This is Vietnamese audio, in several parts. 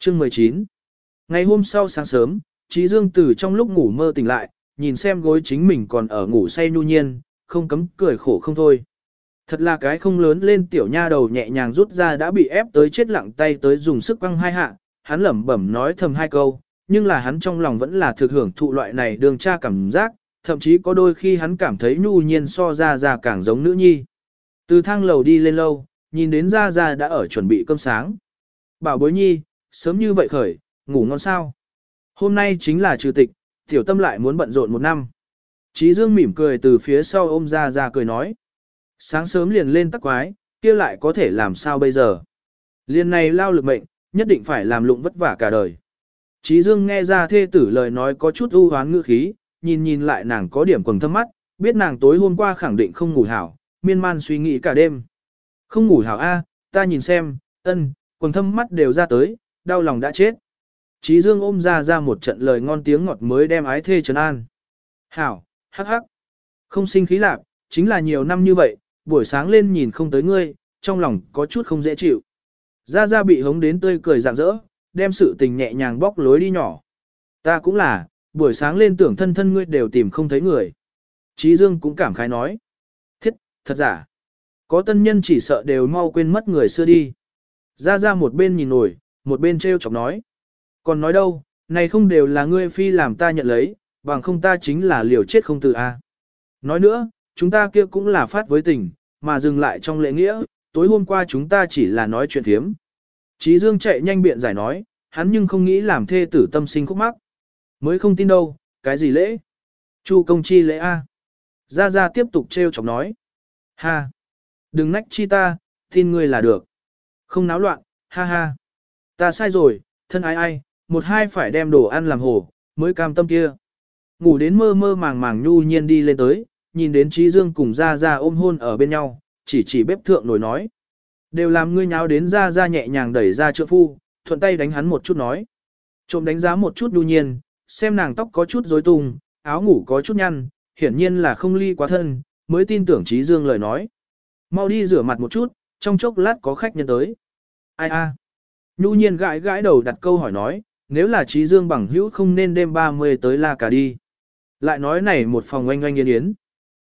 Chương 19 Ngày hôm sau sáng sớm, Trí Dương từ trong lúc ngủ mơ tỉnh lại, nhìn xem gối chính mình còn ở ngủ say nhu nhiên, không cấm cười khổ không thôi. Thật là cái không lớn lên tiểu nha đầu nhẹ nhàng rút ra đã bị ép tới chết lặng tay tới dùng sức quăng hai hạ, hắn lẩm bẩm nói thầm hai câu, nhưng là hắn trong lòng vẫn là thực hưởng thụ loại này đường tra cảm giác, thậm chí có đôi khi hắn cảm thấy nhu nhiên so ra ra càng giống nữ nhi. Từ thang lầu đi lên lâu, nhìn đến ra ra đã ở chuẩn bị cơm sáng. Bảo bối nhi, sớm như vậy khởi, ngủ ngon sao. Hôm nay chính là trừ tịch, tiểu tâm lại muốn bận rộn một năm. Chí Dương mỉm cười từ phía sau ôm ra ra cười nói. Sáng sớm liền lên tắc quái, kia lại có thể làm sao bây giờ. Liên này lao lực mệnh, nhất định phải làm lụng vất vả cả đời. Chí Dương nghe ra thê tử lời nói có chút ưu hoán ngữ khí, nhìn nhìn lại nàng có điểm quầng thâm mắt, biết nàng tối hôm qua khẳng định không ngủ hảo, miên man suy nghĩ cả đêm. Không ngủ hảo a, ta nhìn xem, ân, quầng thâm mắt đều ra tới, đau lòng đã chết. Chí Dương ôm ra ra một trận lời ngon tiếng ngọt mới đem ái thê trấn an. Hảo, hắc hắc. Không sinh khí lạc, chính là nhiều năm như vậy, buổi sáng lên nhìn không tới ngươi, trong lòng có chút không dễ chịu. Ra ra bị hống đến tươi cười rạng rỡ, đem sự tình nhẹ nhàng bóc lối đi nhỏ. Ta cũng là, buổi sáng lên tưởng thân thân ngươi đều tìm không thấy người. Chí Dương cũng cảm khái nói. Thiết, thật giả. Có tân nhân chỉ sợ đều mau quên mất người xưa đi. Ra ra một bên nhìn nổi, một bên treo chọc nói. Còn nói đâu, này không đều là ngươi phi làm ta nhận lấy, bằng không ta chính là liều chết không từ a. Nói nữa, chúng ta kia cũng là phát với tình, mà dừng lại trong lễ nghĩa, tối hôm qua chúng ta chỉ là nói chuyện thiếm. Chí Dương chạy nhanh biện giải nói, hắn nhưng không nghĩ làm thê tử tâm sinh khúc mắc. Mới không tin đâu, cái gì lễ? Chu công chi lễ A. Gia Gia tiếp tục treo chọc nói. Ha! Đừng nách chi ta, tin ngươi là được. Không náo loạn, ha ha. Ta sai rồi, thân ai ai, một hai phải đem đồ ăn làm hổ, mới cam tâm kia. Ngủ đến mơ mơ màng màng nhu nhiên đi lên tới, nhìn đến Trí Dương cùng Gia Gia ôm hôn ở bên nhau, chỉ chỉ bếp thượng nổi nói. Đều làm ngươi nháo đến Gia Gia nhẹ nhàng đẩy ra trượng phu, thuận tay đánh hắn một chút nói. Trộm đánh giá một chút nhu nhiên, xem nàng tóc có chút rối tung, áo ngủ có chút nhăn, hiển nhiên là không ly quá thân, mới tin tưởng Trí Dương lời nói. Mau đi rửa mặt một chút, trong chốc lát có khách nhân tới. Ai a? Nhu nhiên gãi gãi đầu đặt câu hỏi nói, nếu là Trí Dương bằng hữu không nên đêm 30 tới la Cà đi. Lại nói này một phòng oanh oanh yên yến.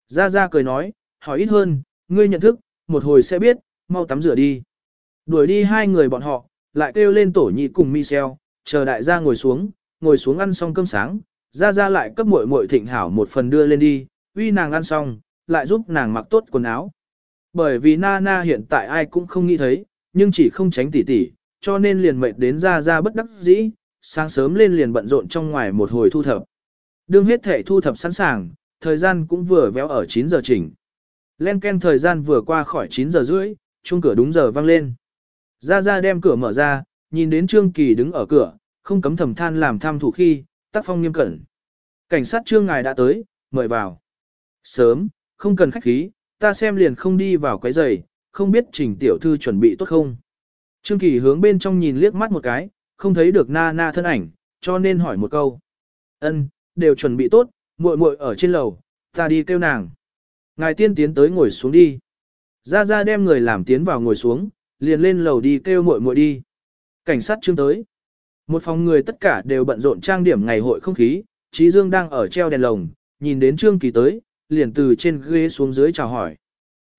Ra ra cười nói, hỏi ít hơn, ngươi nhận thức, một hồi sẽ biết, mau tắm rửa đi. Đuổi đi hai người bọn họ, lại kêu lên tổ nhị cùng Michel, chờ đại gia ngồi xuống, ngồi xuống ăn xong cơm sáng, ra ra lại cấp muội muội thịnh hảo một phần đưa lên đi, uy nàng ăn xong, lại giúp nàng mặc tốt quần áo. Bởi vì Nana hiện tại ai cũng không nghĩ thấy, nhưng chỉ không tránh tỉ tỉ, cho nên liền mệt đến ra ra bất đắc dĩ, sáng sớm lên liền bận rộn trong ngoài một hồi thu thập. Đương hết thể thu thập sẵn sàng, thời gian cũng vừa véo ở 9 giờ chỉnh. Len ken thời gian vừa qua khỏi 9 giờ rưỡi, chuông cửa đúng giờ vang lên. Ra ra đem cửa mở ra, nhìn đến Trương Kỳ đứng ở cửa, không cấm thầm than làm tham thủ khi, tác phong nghiêm cẩn. Cảnh sát Trương ngài đã tới, mời vào. Sớm, không cần khách khí, ta xem liền không đi vào quấy giày, không biết trình tiểu thư chuẩn bị tốt không. Trương Kỳ hướng bên trong nhìn liếc mắt một cái, không thấy được na na thân ảnh, cho nên hỏi một câu. Ân, đều chuẩn bị tốt, muội muội ở trên lầu, ta đi kêu nàng. Ngài tiên tiến tới ngồi xuống đi. Ra ra đem người làm tiến vào ngồi xuống, liền lên lầu đi kêu muội muội đi. Cảnh sát trương tới. Một phòng người tất cả đều bận rộn trang điểm ngày hội không khí, Trí Dương đang ở treo đèn lồng, nhìn đến Trương Kỳ tới, liền từ trên ghế xuống dưới chào hỏi.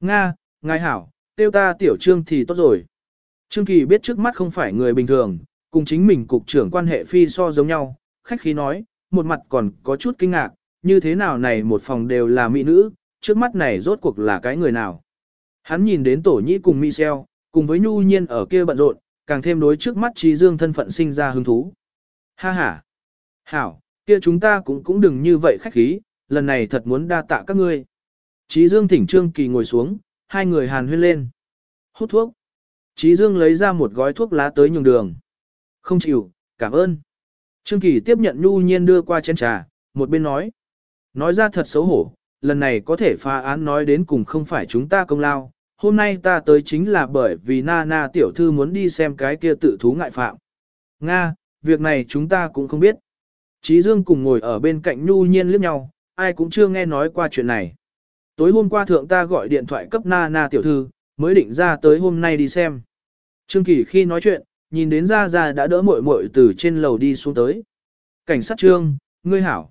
Nga, ngài hảo, tiêu ta tiểu Trương thì tốt rồi. Trương Kỳ biết trước mắt không phải người bình thường, cùng chính mình cục trưởng quan hệ phi so giống nhau, khách khí nói, một mặt còn có chút kinh ngạc, như thế nào này một phòng đều là mỹ nữ, trước mắt này rốt cuộc là cái người nào. Hắn nhìn đến tổ nhĩ cùng Michel, cùng với nhu nhiên ở kia bận rộn, càng thêm đối trước mắt trí dương thân phận sinh ra hứng thú. Ha ha! Hảo, kia chúng ta cũng cũng đừng như vậy khách khí, lần này thật muốn đa tạ các ngươi. Trí dương thỉnh Trương Kỳ ngồi xuống, hai người hàn huyên lên. Hút thuốc. Trí dương lấy ra một gói thuốc lá tới nhường đường. Không chịu, cảm ơn. Trương Kỳ tiếp nhận nhu nhiên đưa qua chén trà, một bên nói. Nói ra thật xấu hổ, lần này có thể phá án nói đến cùng không phải chúng ta công lao. Hôm nay ta tới chính là bởi vì na na tiểu thư muốn đi xem cái kia tự thú ngại phạm. Nga, việc này chúng ta cũng không biết. Trí Dương cùng ngồi ở bên cạnh nhu nhiên liếc nhau, ai cũng chưa nghe nói qua chuyện này. Tối hôm qua thượng ta gọi điện thoại cấp na na tiểu thư, mới định ra tới hôm nay đi xem. Trương Kỳ khi nói chuyện, nhìn đến Ra Ra đã đỡ muội muội từ trên lầu đi xuống tới. Cảnh sát trương, ngươi hảo.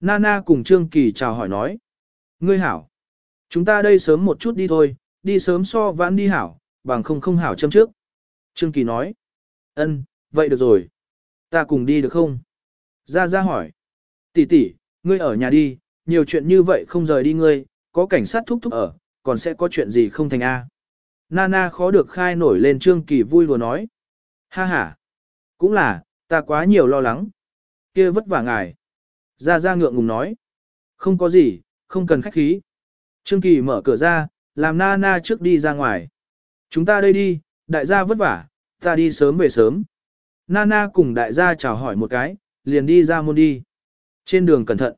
Nana cùng Trương Kỳ chào hỏi nói. Ngươi hảo. Chúng ta đây sớm một chút đi thôi, đi sớm so vãn đi hảo, bằng không không hảo châm trước. Trương Kỳ nói. Ân, vậy được rồi. Ta cùng đi được không? Ra ra hỏi. Tỷ tỷ, ngươi ở nhà đi, nhiều chuyện như vậy không rời đi ngươi, có cảnh sát thúc thúc ở, còn sẽ có chuyện gì không thành A. Nana khó được khai nổi lên Trương Kỳ vui lùa nói. Ha ha. Cũng là, ta quá nhiều lo lắng. kia vất vả ngài. Ra ra ngượng ngùng nói. Không có gì, không cần khách khí. Trương Kỳ mở cửa ra, làm Nana trước đi ra ngoài. Chúng ta đây đi, đại gia vất vả, ta đi sớm về sớm. Nana cùng đại gia chào hỏi một cái, liền đi ra môn đi. Trên đường cẩn thận.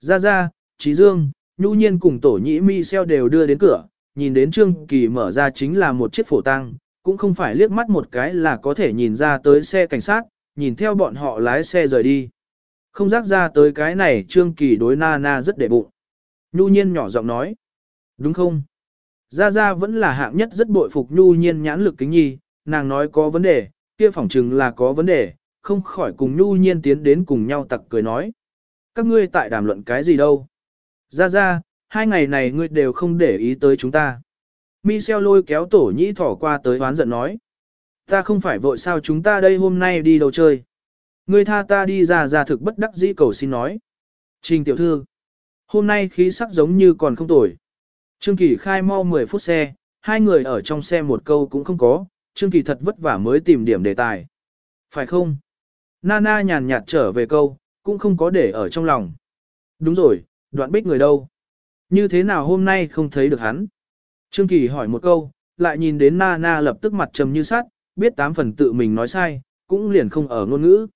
Ra ra, Trí Dương, Nhu Nhiên cùng tổ nhĩ mi xeo đều đưa đến cửa, nhìn đến Trương Kỳ mở ra chính là một chiếc phổ tăng, cũng không phải liếc mắt một cái là có thể nhìn ra tới xe cảnh sát, nhìn theo bọn họ lái xe rời đi. Không rác ra tới cái này Trương Kỳ đối Nana rất đệ bụng. Nhu Nhiên nhỏ giọng nói. Đúng không? Gia Gia vẫn là hạng nhất rất bội phục Nhu Nhiên nhãn lực kính nhi, nàng nói có vấn đề, kia phỏng chừng là có vấn đề, không khỏi cùng Nhu Nhiên tiến đến cùng nhau tặc cười nói. Các ngươi tại đàm luận cái gì đâu? Gia Gia, hai ngày này ngươi đều không để ý tới chúng ta. Michel lôi kéo tổ nhĩ thỏ qua tới hoán giận nói. Ta không phải vội sao chúng ta đây hôm nay đi đâu chơi. Ngươi tha ta đi ra ra thực bất đắc dĩ cầu xin nói. Trình tiểu thư. Hôm nay khí sắc giống như còn không tồi. Trương Kỳ khai mau 10 phút xe, hai người ở trong xe một câu cũng không có, Trương Kỳ thật vất vả mới tìm điểm đề tài. Phải không? Nana nhàn nhạt trở về câu, cũng không có để ở trong lòng. Đúng rồi, đoạn bích người đâu? Như thế nào hôm nay không thấy được hắn? Trương Kỳ hỏi một câu, lại nhìn đến Nana lập tức mặt trầm như sắt, biết tám phần tự mình nói sai, cũng liền không ở ngôn ngữ.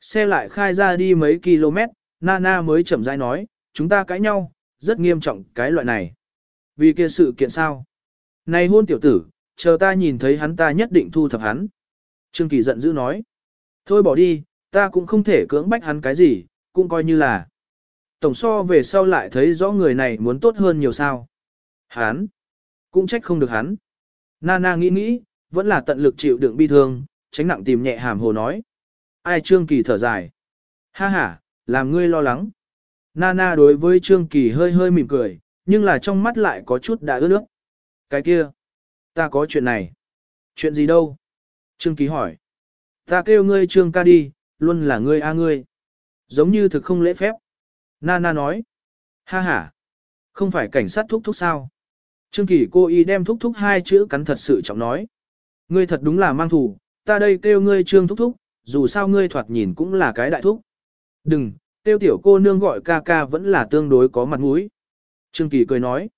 Xe lại khai ra đi mấy km, Nana mới chậm rãi nói, chúng ta cãi nhau, rất nghiêm trọng cái loại này. Vì kia sự kiện sao? Này hôn tiểu tử, chờ ta nhìn thấy hắn ta nhất định thu thập hắn. Trương Kỳ giận dữ nói. Thôi bỏ đi, ta cũng không thể cưỡng bách hắn cái gì, cũng coi như là. Tổng so về sau lại thấy rõ người này muốn tốt hơn nhiều sao. Hắn, cũng trách không được hắn. Nana nghĩ nghĩ, vẫn là tận lực chịu đựng bi thương, tránh nặng tìm nhẹ hàm hồ nói. Ai Trương Kỳ thở dài. Ha ha, làm ngươi lo lắng. Nana đối với Trương Kỳ hơi hơi mỉm cười, nhưng là trong mắt lại có chút đã ướt nước. Cái kia, ta có chuyện này. Chuyện gì đâu? Trương Kỳ hỏi. Ta kêu ngươi Trương ca đi, luôn là ngươi a ngươi. Giống như thực không lễ phép. Nana nói. Ha ha. Không phải cảnh sát thúc thúc sao? Trương Kỳ cô y đem thúc thúc hai chữ cắn thật sự trọng nói. Ngươi thật đúng là mang thủ, ta đây kêu ngươi Trương thúc thúc, dù sao ngươi thoạt nhìn cũng là cái đại thúc. Đừng, tiêu tiểu cô nương gọi ca ca vẫn là tương đối có mặt mũi. Trương Kỳ cười nói.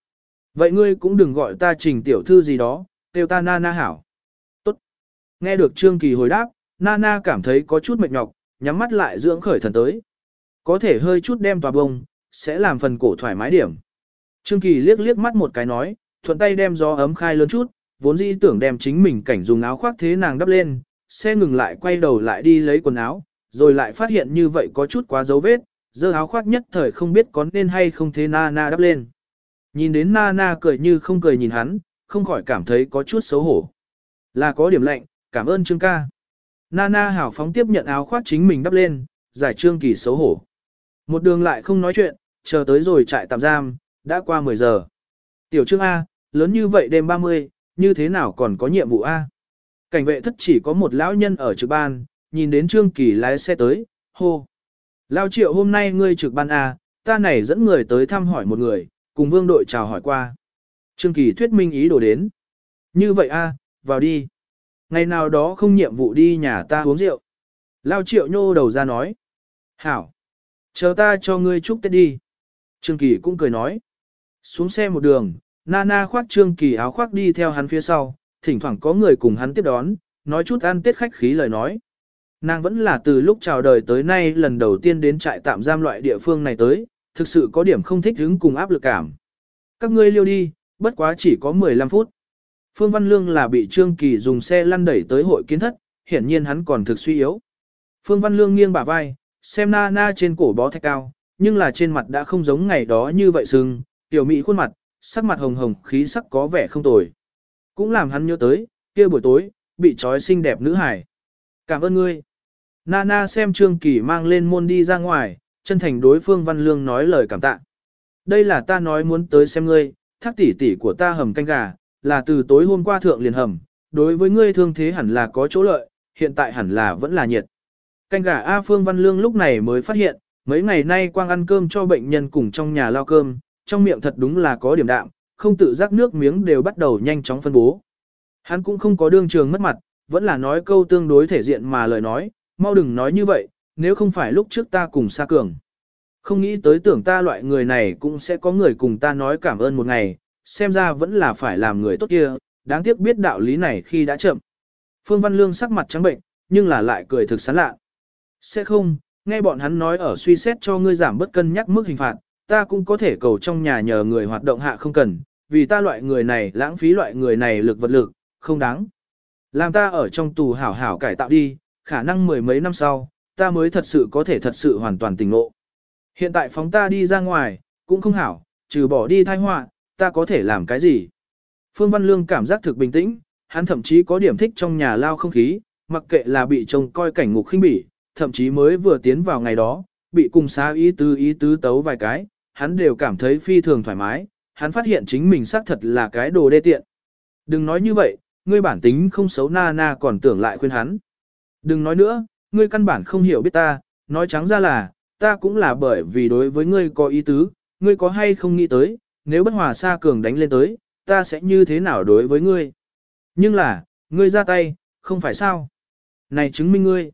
Vậy ngươi cũng đừng gọi ta trình tiểu thư gì đó, tiêu ta na na hảo. Tốt. Nghe được Trương Kỳ hồi đáp, Nana cảm thấy có chút mệt nhọc, nhắm mắt lại dưỡng khởi thần tới. Có thể hơi chút đem tòa bông, sẽ làm phần cổ thoải mái điểm. Trương Kỳ liếc liếc mắt một cái nói, thuận tay đem gió ấm khai lớn chút, vốn dĩ tưởng đem chính mình cảnh dùng áo khoác thế nàng đắp lên, xe ngừng lại quay đầu lại đi lấy quần áo, rồi lại phát hiện như vậy có chút quá dấu vết, dơ áo khoác nhất thời không biết có nên hay không thế na na đắp lên. Nhìn đến na na cười như không cười nhìn hắn, không khỏi cảm thấy có chút xấu hổ. Là có điểm lạnh, cảm ơn Trương ca. Nana hảo phóng tiếp nhận áo khoác chính mình đắp lên, giải Trương Kỳ xấu hổ. Một đường lại không nói chuyện, chờ tới rồi trại tạm giam, đã qua 10 giờ. Tiểu Trương A, lớn như vậy đêm 30, như thế nào còn có nhiệm vụ A? Cảnh vệ thất chỉ có một lão nhân ở trực ban, nhìn đến Trương Kỳ lái xe tới, hô. Lao triệu hôm nay ngươi trực ban A, ta này dẫn người tới thăm hỏi một người, cùng vương đội chào hỏi qua. Trương Kỳ thuyết minh ý đồ đến. Như vậy A, vào đi. Ngày nào đó không nhiệm vụ đi nhà ta uống rượu. Lao triệu nhô đầu ra nói. Hảo. Chờ ta cho ngươi chúc Tết đi. Trương Kỳ cũng cười nói. Xuống xe một đường, Nana khoác Trương Kỳ áo khoác đi theo hắn phía sau, thỉnh thoảng có người cùng hắn tiếp đón, nói chút ăn tết khách khí lời nói. Nàng vẫn là từ lúc chào đời tới nay lần đầu tiên đến trại tạm giam loại địa phương này tới, thực sự có điểm không thích hứng cùng áp lực cảm. Các ngươi liêu đi, bất quá chỉ có 15 phút. Phương Văn Lương là bị Trương Kỳ dùng xe lăn đẩy tới hội kiến thất, hiển nhiên hắn còn thực suy yếu. Phương Văn Lương nghiêng bả vai, xem na na trên cổ bó thạch cao, nhưng là trên mặt đã không giống ngày đó như vậy sưng, tiểu mỹ khuôn mặt, sắc mặt hồng hồng khí sắc có vẻ không tồi. Cũng làm hắn nhớ tới, kia buổi tối, bị trói xinh đẹp nữ hải. Cảm ơn ngươi. Nana xem Trương Kỳ mang lên môn đi ra ngoài, chân thành đối phương Văn Lương nói lời cảm tạ. Đây là ta nói muốn tới xem ngươi, thác tỷ tỷ của ta hầm canh gà, là từ tối hôm qua thượng liền hầm, đối với ngươi thương thế hẳn là có chỗ lợi, hiện tại hẳn là vẫn là nhiệt. Canh gà A Phương Văn Lương lúc này mới phát hiện, mấy ngày nay quang ăn cơm cho bệnh nhân cùng trong nhà lao cơm, trong miệng thật đúng là có điểm đạm, không tự giác nước miếng đều bắt đầu nhanh chóng phân bố. Hắn cũng không có đương trường mất mặt, vẫn là nói câu tương đối thể diện mà lời nói, mau đừng nói như vậy, nếu không phải lúc trước ta cùng xa cường. Không nghĩ tới tưởng ta loại người này cũng sẽ có người cùng ta nói cảm ơn một ngày, xem ra vẫn là phải làm người tốt kia, đáng tiếc biết đạo lý này khi đã chậm. Phương Văn Lương sắc mặt trắng bệnh, nhưng là lại cười thực sán lạ. Sẽ không, nghe bọn hắn nói ở suy xét cho ngươi giảm bất cân nhắc mức hình phạt, ta cũng có thể cầu trong nhà nhờ người hoạt động hạ không cần, vì ta loại người này lãng phí loại người này lực vật lực, không đáng. Làm ta ở trong tù hảo hảo cải tạo đi, khả năng mười mấy năm sau, ta mới thật sự có thể thật sự hoàn toàn tỉnh ngộ. Hiện tại phóng ta đi ra ngoài, cũng không hảo, trừ bỏ đi thai họa, ta có thể làm cái gì? Phương Văn Lương cảm giác thực bình tĩnh, hắn thậm chí có điểm thích trong nhà lao không khí, mặc kệ là bị chồng coi cảnh ngục khinh bỉ, thậm chí mới vừa tiến vào ngày đó, bị cùng xá ý tứ ý tứ tấu vài cái, hắn đều cảm thấy phi thường thoải mái, hắn phát hiện chính mình xác thật là cái đồ đê tiện. Đừng nói như vậy, ngươi bản tính không xấu na na còn tưởng lại khuyên hắn. Đừng nói nữa, ngươi căn bản không hiểu biết ta, nói trắng ra là, ta cũng là bởi vì đối với ngươi có ý tứ, ngươi có hay không nghĩ tới, nếu bất hòa xa cường đánh lên tới, ta sẽ như thế nào đối với ngươi. Nhưng là, ngươi ra tay, không phải sao. Này chứng minh ngươi.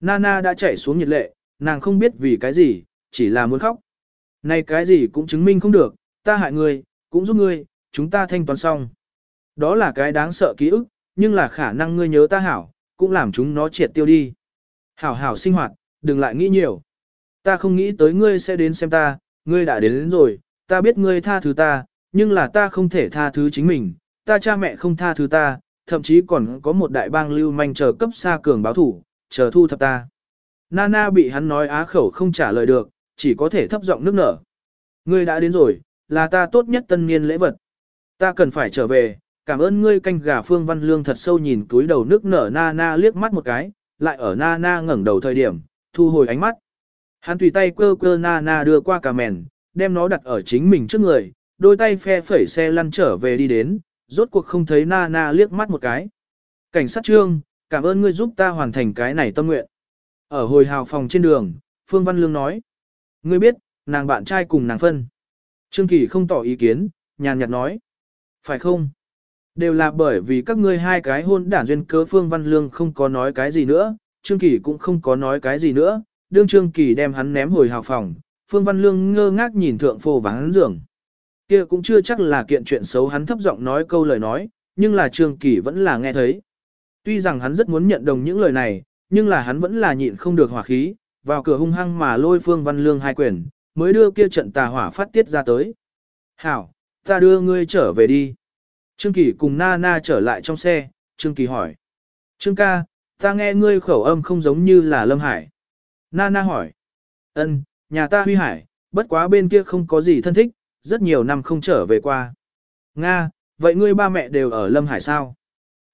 Nana đã chảy xuống nhiệt lệ, nàng không biết vì cái gì, chỉ là muốn khóc. Này cái gì cũng chứng minh không được, ta hại ngươi, cũng giúp ngươi, chúng ta thanh toán xong. Đó là cái đáng sợ ký ức, nhưng là khả năng ngươi nhớ ta hảo, cũng làm chúng nó triệt tiêu đi. Hảo hảo sinh hoạt, đừng lại nghĩ nhiều. Ta không nghĩ tới ngươi sẽ đến xem ta, ngươi đã đến, đến rồi, ta biết ngươi tha thứ ta, nhưng là ta không thể tha thứ chính mình, ta cha mẹ không tha thứ ta, thậm chí còn có một đại bang lưu manh chờ cấp xa cường báo thủ, chờ thu thập ta. Nana bị hắn nói á khẩu không trả lời được, chỉ có thể thấp giọng nước nở. Ngươi đã đến rồi, là ta tốt nhất tân niên lễ vật. Ta cần phải trở về, cảm ơn ngươi canh gà Phương Văn Lương thật sâu nhìn túi đầu nước nở Nana liếc mắt một cái, lại ở Nana ngẩng đầu thời điểm, thu hồi ánh mắt. Hắn tùy tay quơ quơ Nana đưa qua cà mèn, đem nó đặt ở chính mình trước người, đôi tay phe phẩy xe lăn trở về đi đến, rốt cuộc không thấy Nana liếc mắt một cái. Cảnh sát trương, cảm ơn ngươi giúp ta hoàn thành cái này tâm nguyện. Ở hồi hào phòng trên đường, Phương Văn Lương nói. Ngươi biết, nàng bạn trai cùng nàng phân. Trương Kỳ không tỏ ý kiến, nhàn nhạt nói. Phải không? Đều là bởi vì các ngươi hai cái hôn đản duyên cớ Phương Văn Lương không có nói cái gì nữa, Trương Kỳ cũng không có nói cái gì nữa, đương Trương Kỳ đem hắn ném hồi hào phòng, Phương Văn Lương ngơ ngác nhìn thượng phô vắng giường. Kia cũng chưa chắc là kiện chuyện xấu hắn thấp giọng nói câu lời nói, nhưng là Trương Kỳ vẫn là nghe thấy. Tuy rằng hắn rất muốn nhận đồng những lời này, nhưng là hắn vẫn là nhịn không được hỏa khí, vào cửa hung hăng mà lôi Phương Văn Lương hai quyền, mới đưa kia trận tà hỏa phát tiết ra tới. Hảo, ta đưa ngươi trở về đi. Trương Kỳ cùng Na Na trở lại trong xe, Trương Kỳ hỏi. Trương ca, ta nghe ngươi khẩu âm không giống như là Lâm Hải. Na Na hỏi. Ân, nhà ta Huy Hải, bất quá bên kia không có gì thân thích, rất nhiều năm không trở về qua. Nga, vậy ngươi ba mẹ đều ở Lâm Hải sao?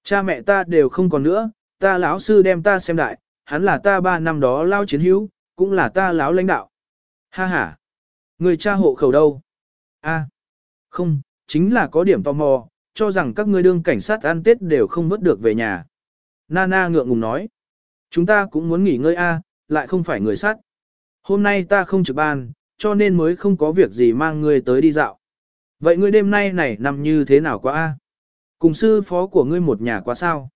Cha mẹ ta đều không còn nữa, ta lão sư đem ta xem đại, hắn là ta ba năm đó lao chiến hữu, cũng là ta lão lãnh đạo. Ha ha, người cha hộ khẩu đâu? A, không, chính là có điểm tò mò, cho rằng các ngươi đương cảnh sát ăn tết đều không vớt được về nhà. Nana ngượng ngùng nói, chúng ta cũng muốn nghỉ ngơi a, lại không phải người sát. Hôm nay ta không trực ban, cho nên mới không có việc gì mang ngươi tới đi dạo. Vậy ngươi đêm nay này nằm như thế nào quá a? Cùng sư phó của ngươi một nhà quá sao?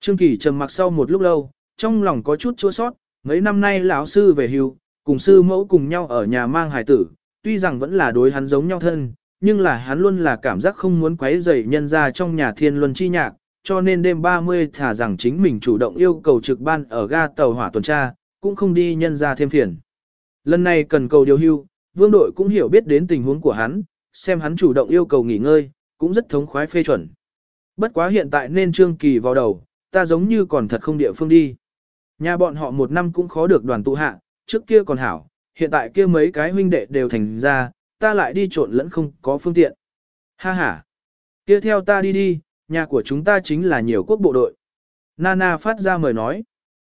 Trương Kỳ trầm mặc sau một lúc lâu, trong lòng có chút chua sót, mấy năm nay lão sư về hưu, cùng sư mẫu cùng nhau ở nhà mang hài tử, tuy rằng vẫn là đối hắn giống nhau thân, nhưng là hắn luôn là cảm giác không muốn quấy rầy nhân ra trong nhà thiên luân chi nhạc, cho nên đêm 30 thả rằng chính mình chủ động yêu cầu trực ban ở ga tàu hỏa tuần tra, cũng không đi nhân ra thêm phiền. Lần này cần cầu điều hưu, vương đội cũng hiểu biết đến tình huống của hắn, xem hắn chủ động yêu cầu nghỉ ngơi, cũng rất thống khoái phê chuẩn. Bất quá hiện tại nên trương kỳ vào đầu, ta giống như còn thật không địa phương đi. Nhà bọn họ một năm cũng khó được đoàn tụ hạ, trước kia còn hảo, hiện tại kia mấy cái huynh đệ đều thành ra, ta lại đi trộn lẫn không có phương tiện. Ha ha, kia theo ta đi đi, nhà của chúng ta chính là nhiều quốc bộ đội. Nana phát ra mời nói.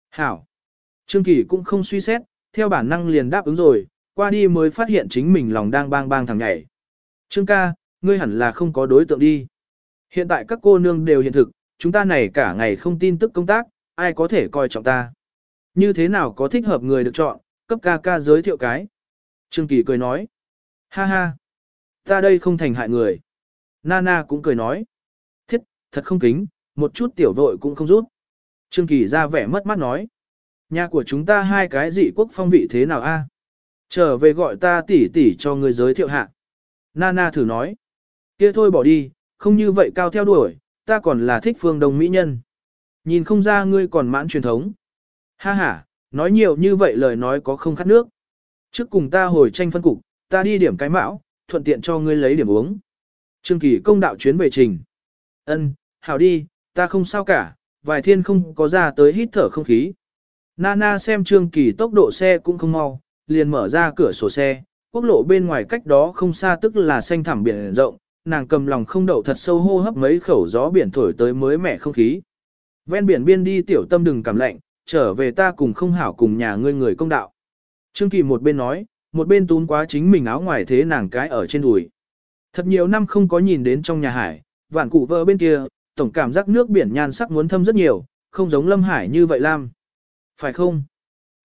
Hảo. Trương Kỳ cũng không suy xét, theo bản năng liền đáp ứng rồi, qua đi mới phát hiện chính mình lòng đang bang bang thằng nhảy. Trương ca, ngươi hẳn là không có đối tượng đi. Hiện tại các cô nương đều hiện thực, chúng ta này cả ngày không tin tức công tác, ai có thể coi trọng ta. Như thế nào có thích hợp người được chọn, cấp ca ca giới thiệu cái. Trương Kỳ cười nói. Ha ha. Ta đây không thành hại người. Nana cũng cười nói. Thiết, thật không kính, một chút tiểu vội cũng không rút. Trương Kỳ ra vẻ mất mắt nói. Nhà của chúng ta hai cái dị quốc phong vị thế nào a? Trở về gọi ta tỉ tỉ cho người giới thiệu hạ. Nana thử nói. kia thôi bỏ đi, không như vậy cao theo đuổi, ta còn là thích phương đông mỹ nhân. Nhìn không ra ngươi còn mãn truyền thống. Ha ha, nói nhiều như vậy lời nói có không khát nước. Trước cùng ta hồi tranh phân cục, ta đi điểm cái mão, thuận tiện cho ngươi lấy điểm uống. Trương Kỳ công đạo chuyến về trình. Ân, hảo đi, ta không sao cả, vài thiên không có ra tới hít thở không khí. Nana xem Trương Kỳ tốc độ xe cũng không mau, liền mở ra cửa sổ xe, quốc lộ bên ngoài cách đó không xa tức là xanh thẳm biển rộng, nàng cầm lòng không đậu thật sâu hô hấp mấy khẩu gió biển thổi tới mới mẻ không khí. Ven biển biên đi tiểu tâm đừng cảm lạnh, trở về ta cùng không hảo cùng nhà ngươi người công đạo. Trương Kỳ một bên nói, một bên tún quá chính mình áo ngoài thế nàng cái ở trên đùi. Thật nhiều năm không có nhìn đến trong nhà hải, vạn cụ vợ bên kia, tổng cảm giác nước biển nhan sắc muốn thâm rất nhiều, không giống lâm hải như vậy lam. Phải không?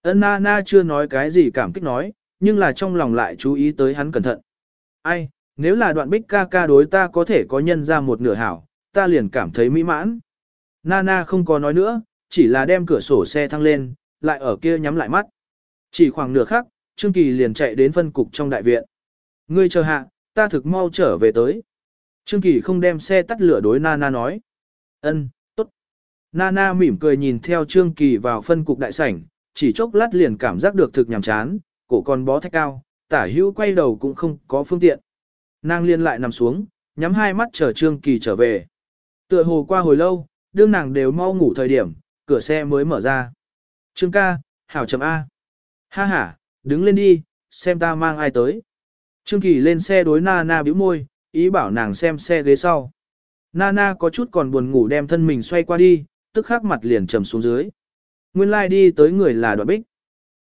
Ân na na chưa nói cái gì cảm kích nói, nhưng là trong lòng lại chú ý tới hắn cẩn thận. Ai, nếu là đoạn bích ca ca đối ta có thể có nhân ra một nửa hảo, ta liền cảm thấy mỹ mãn. Nana không có nói nữa, chỉ là đem cửa sổ xe thăng lên, lại ở kia nhắm lại mắt. Chỉ khoảng nửa khắc, Trương Kỳ liền chạy đến phân cục trong đại viện. Ngươi chờ hạ, ta thực mau trở về tới. Trương Kỳ không đem xe tắt lửa đối Nana nói. Ân, tốt. Nana mỉm cười nhìn theo Trương Kỳ vào phân cục đại sảnh, chỉ chốc lát liền cảm giác được thực nhàm chán, cổ con bó thách cao, tả hữu quay đầu cũng không có phương tiện. Nàng liên lại nằm xuống, nhắm hai mắt chờ Trương Kỳ trở về. Tựa hồ qua hồi lâu, đương nàng đều mau ngủ thời điểm, cửa xe mới mở ra. Trương ca, hảo chậm A. Ha ha, đứng lên đi, xem ta mang ai tới. Trương Kỳ lên xe đối Nana bĩu môi, ý bảo nàng xem xe ghế sau. Nana có chút còn buồn ngủ đem thân mình xoay qua đi, tức khắc mặt liền trầm xuống dưới. Nguyên lai like đi tới người là đoạn bích.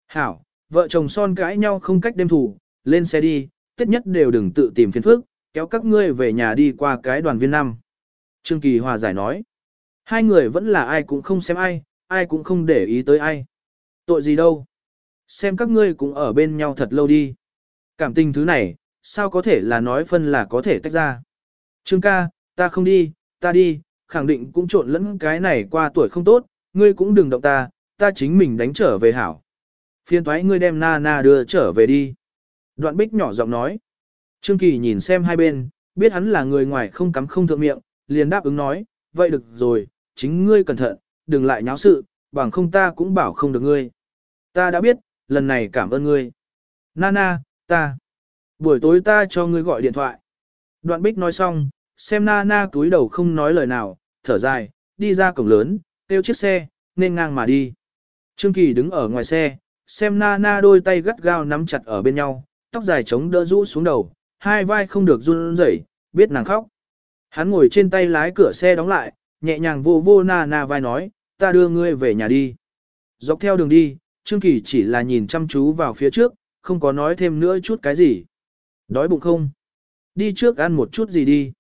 Hảo, vợ chồng son cãi nhau không cách đêm thủ, lên xe đi, tiết nhất đều đừng tự tìm phiền phức, kéo các ngươi về nhà đi qua cái đoàn viên năm. Trương Kỳ hòa giải nói. Hai người vẫn là ai cũng không xem ai, ai cũng không để ý tới ai. Tội gì đâu. Xem các ngươi cũng ở bên nhau thật lâu đi. Cảm tình thứ này, sao có thể là nói phân là có thể tách ra. Trương ca, ta không đi, ta đi, khẳng định cũng trộn lẫn cái này qua tuổi không tốt, ngươi cũng đừng động ta, ta chính mình đánh trở về hảo. Phiên thoái ngươi đem na na đưa trở về đi. Đoạn bích nhỏ giọng nói. Trương Kỳ nhìn xem hai bên, biết hắn là người ngoài không cắm không thượng miệng, liền đáp ứng nói, vậy được rồi, chính ngươi cẩn thận, đừng lại nháo sự, bằng không ta cũng bảo không được ngươi. Ta đã biết, lần này cảm ơn ngươi. Nana, ta. Buổi tối ta cho ngươi gọi điện thoại. Đoạn bích nói xong, xem Nana túi đầu không nói lời nào, thở dài, đi ra cổng lớn, tiêu chiếc xe, nên ngang mà đi. Trương Kỳ đứng ở ngoài xe, xem Nana đôi tay gắt gao nắm chặt ở bên nhau, tóc dài trống đỡ rũ xuống đầu, hai vai không được run rẩy, biết nàng khóc. Hắn ngồi trên tay lái cửa xe đóng lại, nhẹ nhàng vô vô Nana vai nói, ta đưa ngươi về nhà đi. Dọc theo đường đi, Trương Kỳ chỉ là nhìn chăm chú vào phía trước, không có nói thêm nữa chút cái gì. Đói bụng không? Đi trước ăn một chút gì đi.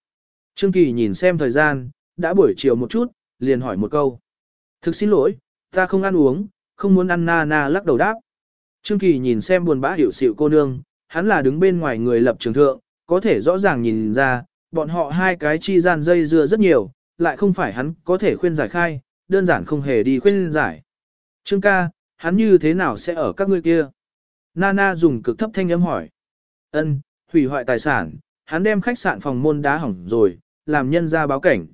Trương Kỳ nhìn xem thời gian, đã buổi chiều một chút, liền hỏi một câu. Thực xin lỗi, ta không ăn uống, không muốn ăn na na lắc đầu đáp. Trương Kỳ nhìn xem buồn bã hiểu xịu cô nương, hắn là đứng bên ngoài người lập trường thượng, có thể rõ ràng nhìn ra, bọn họ hai cái chi gian dây dưa rất nhiều, lại không phải hắn có thể khuyên giải khai, đơn giản không hề đi khuyên giải. Trương ca, hắn như thế nào sẽ ở các ngươi kia? Nana dùng cực thấp thanh âm hỏi. Ân, hủy hoại tài sản, hắn đem khách sạn phòng môn đá hỏng rồi, làm nhân ra báo cảnh.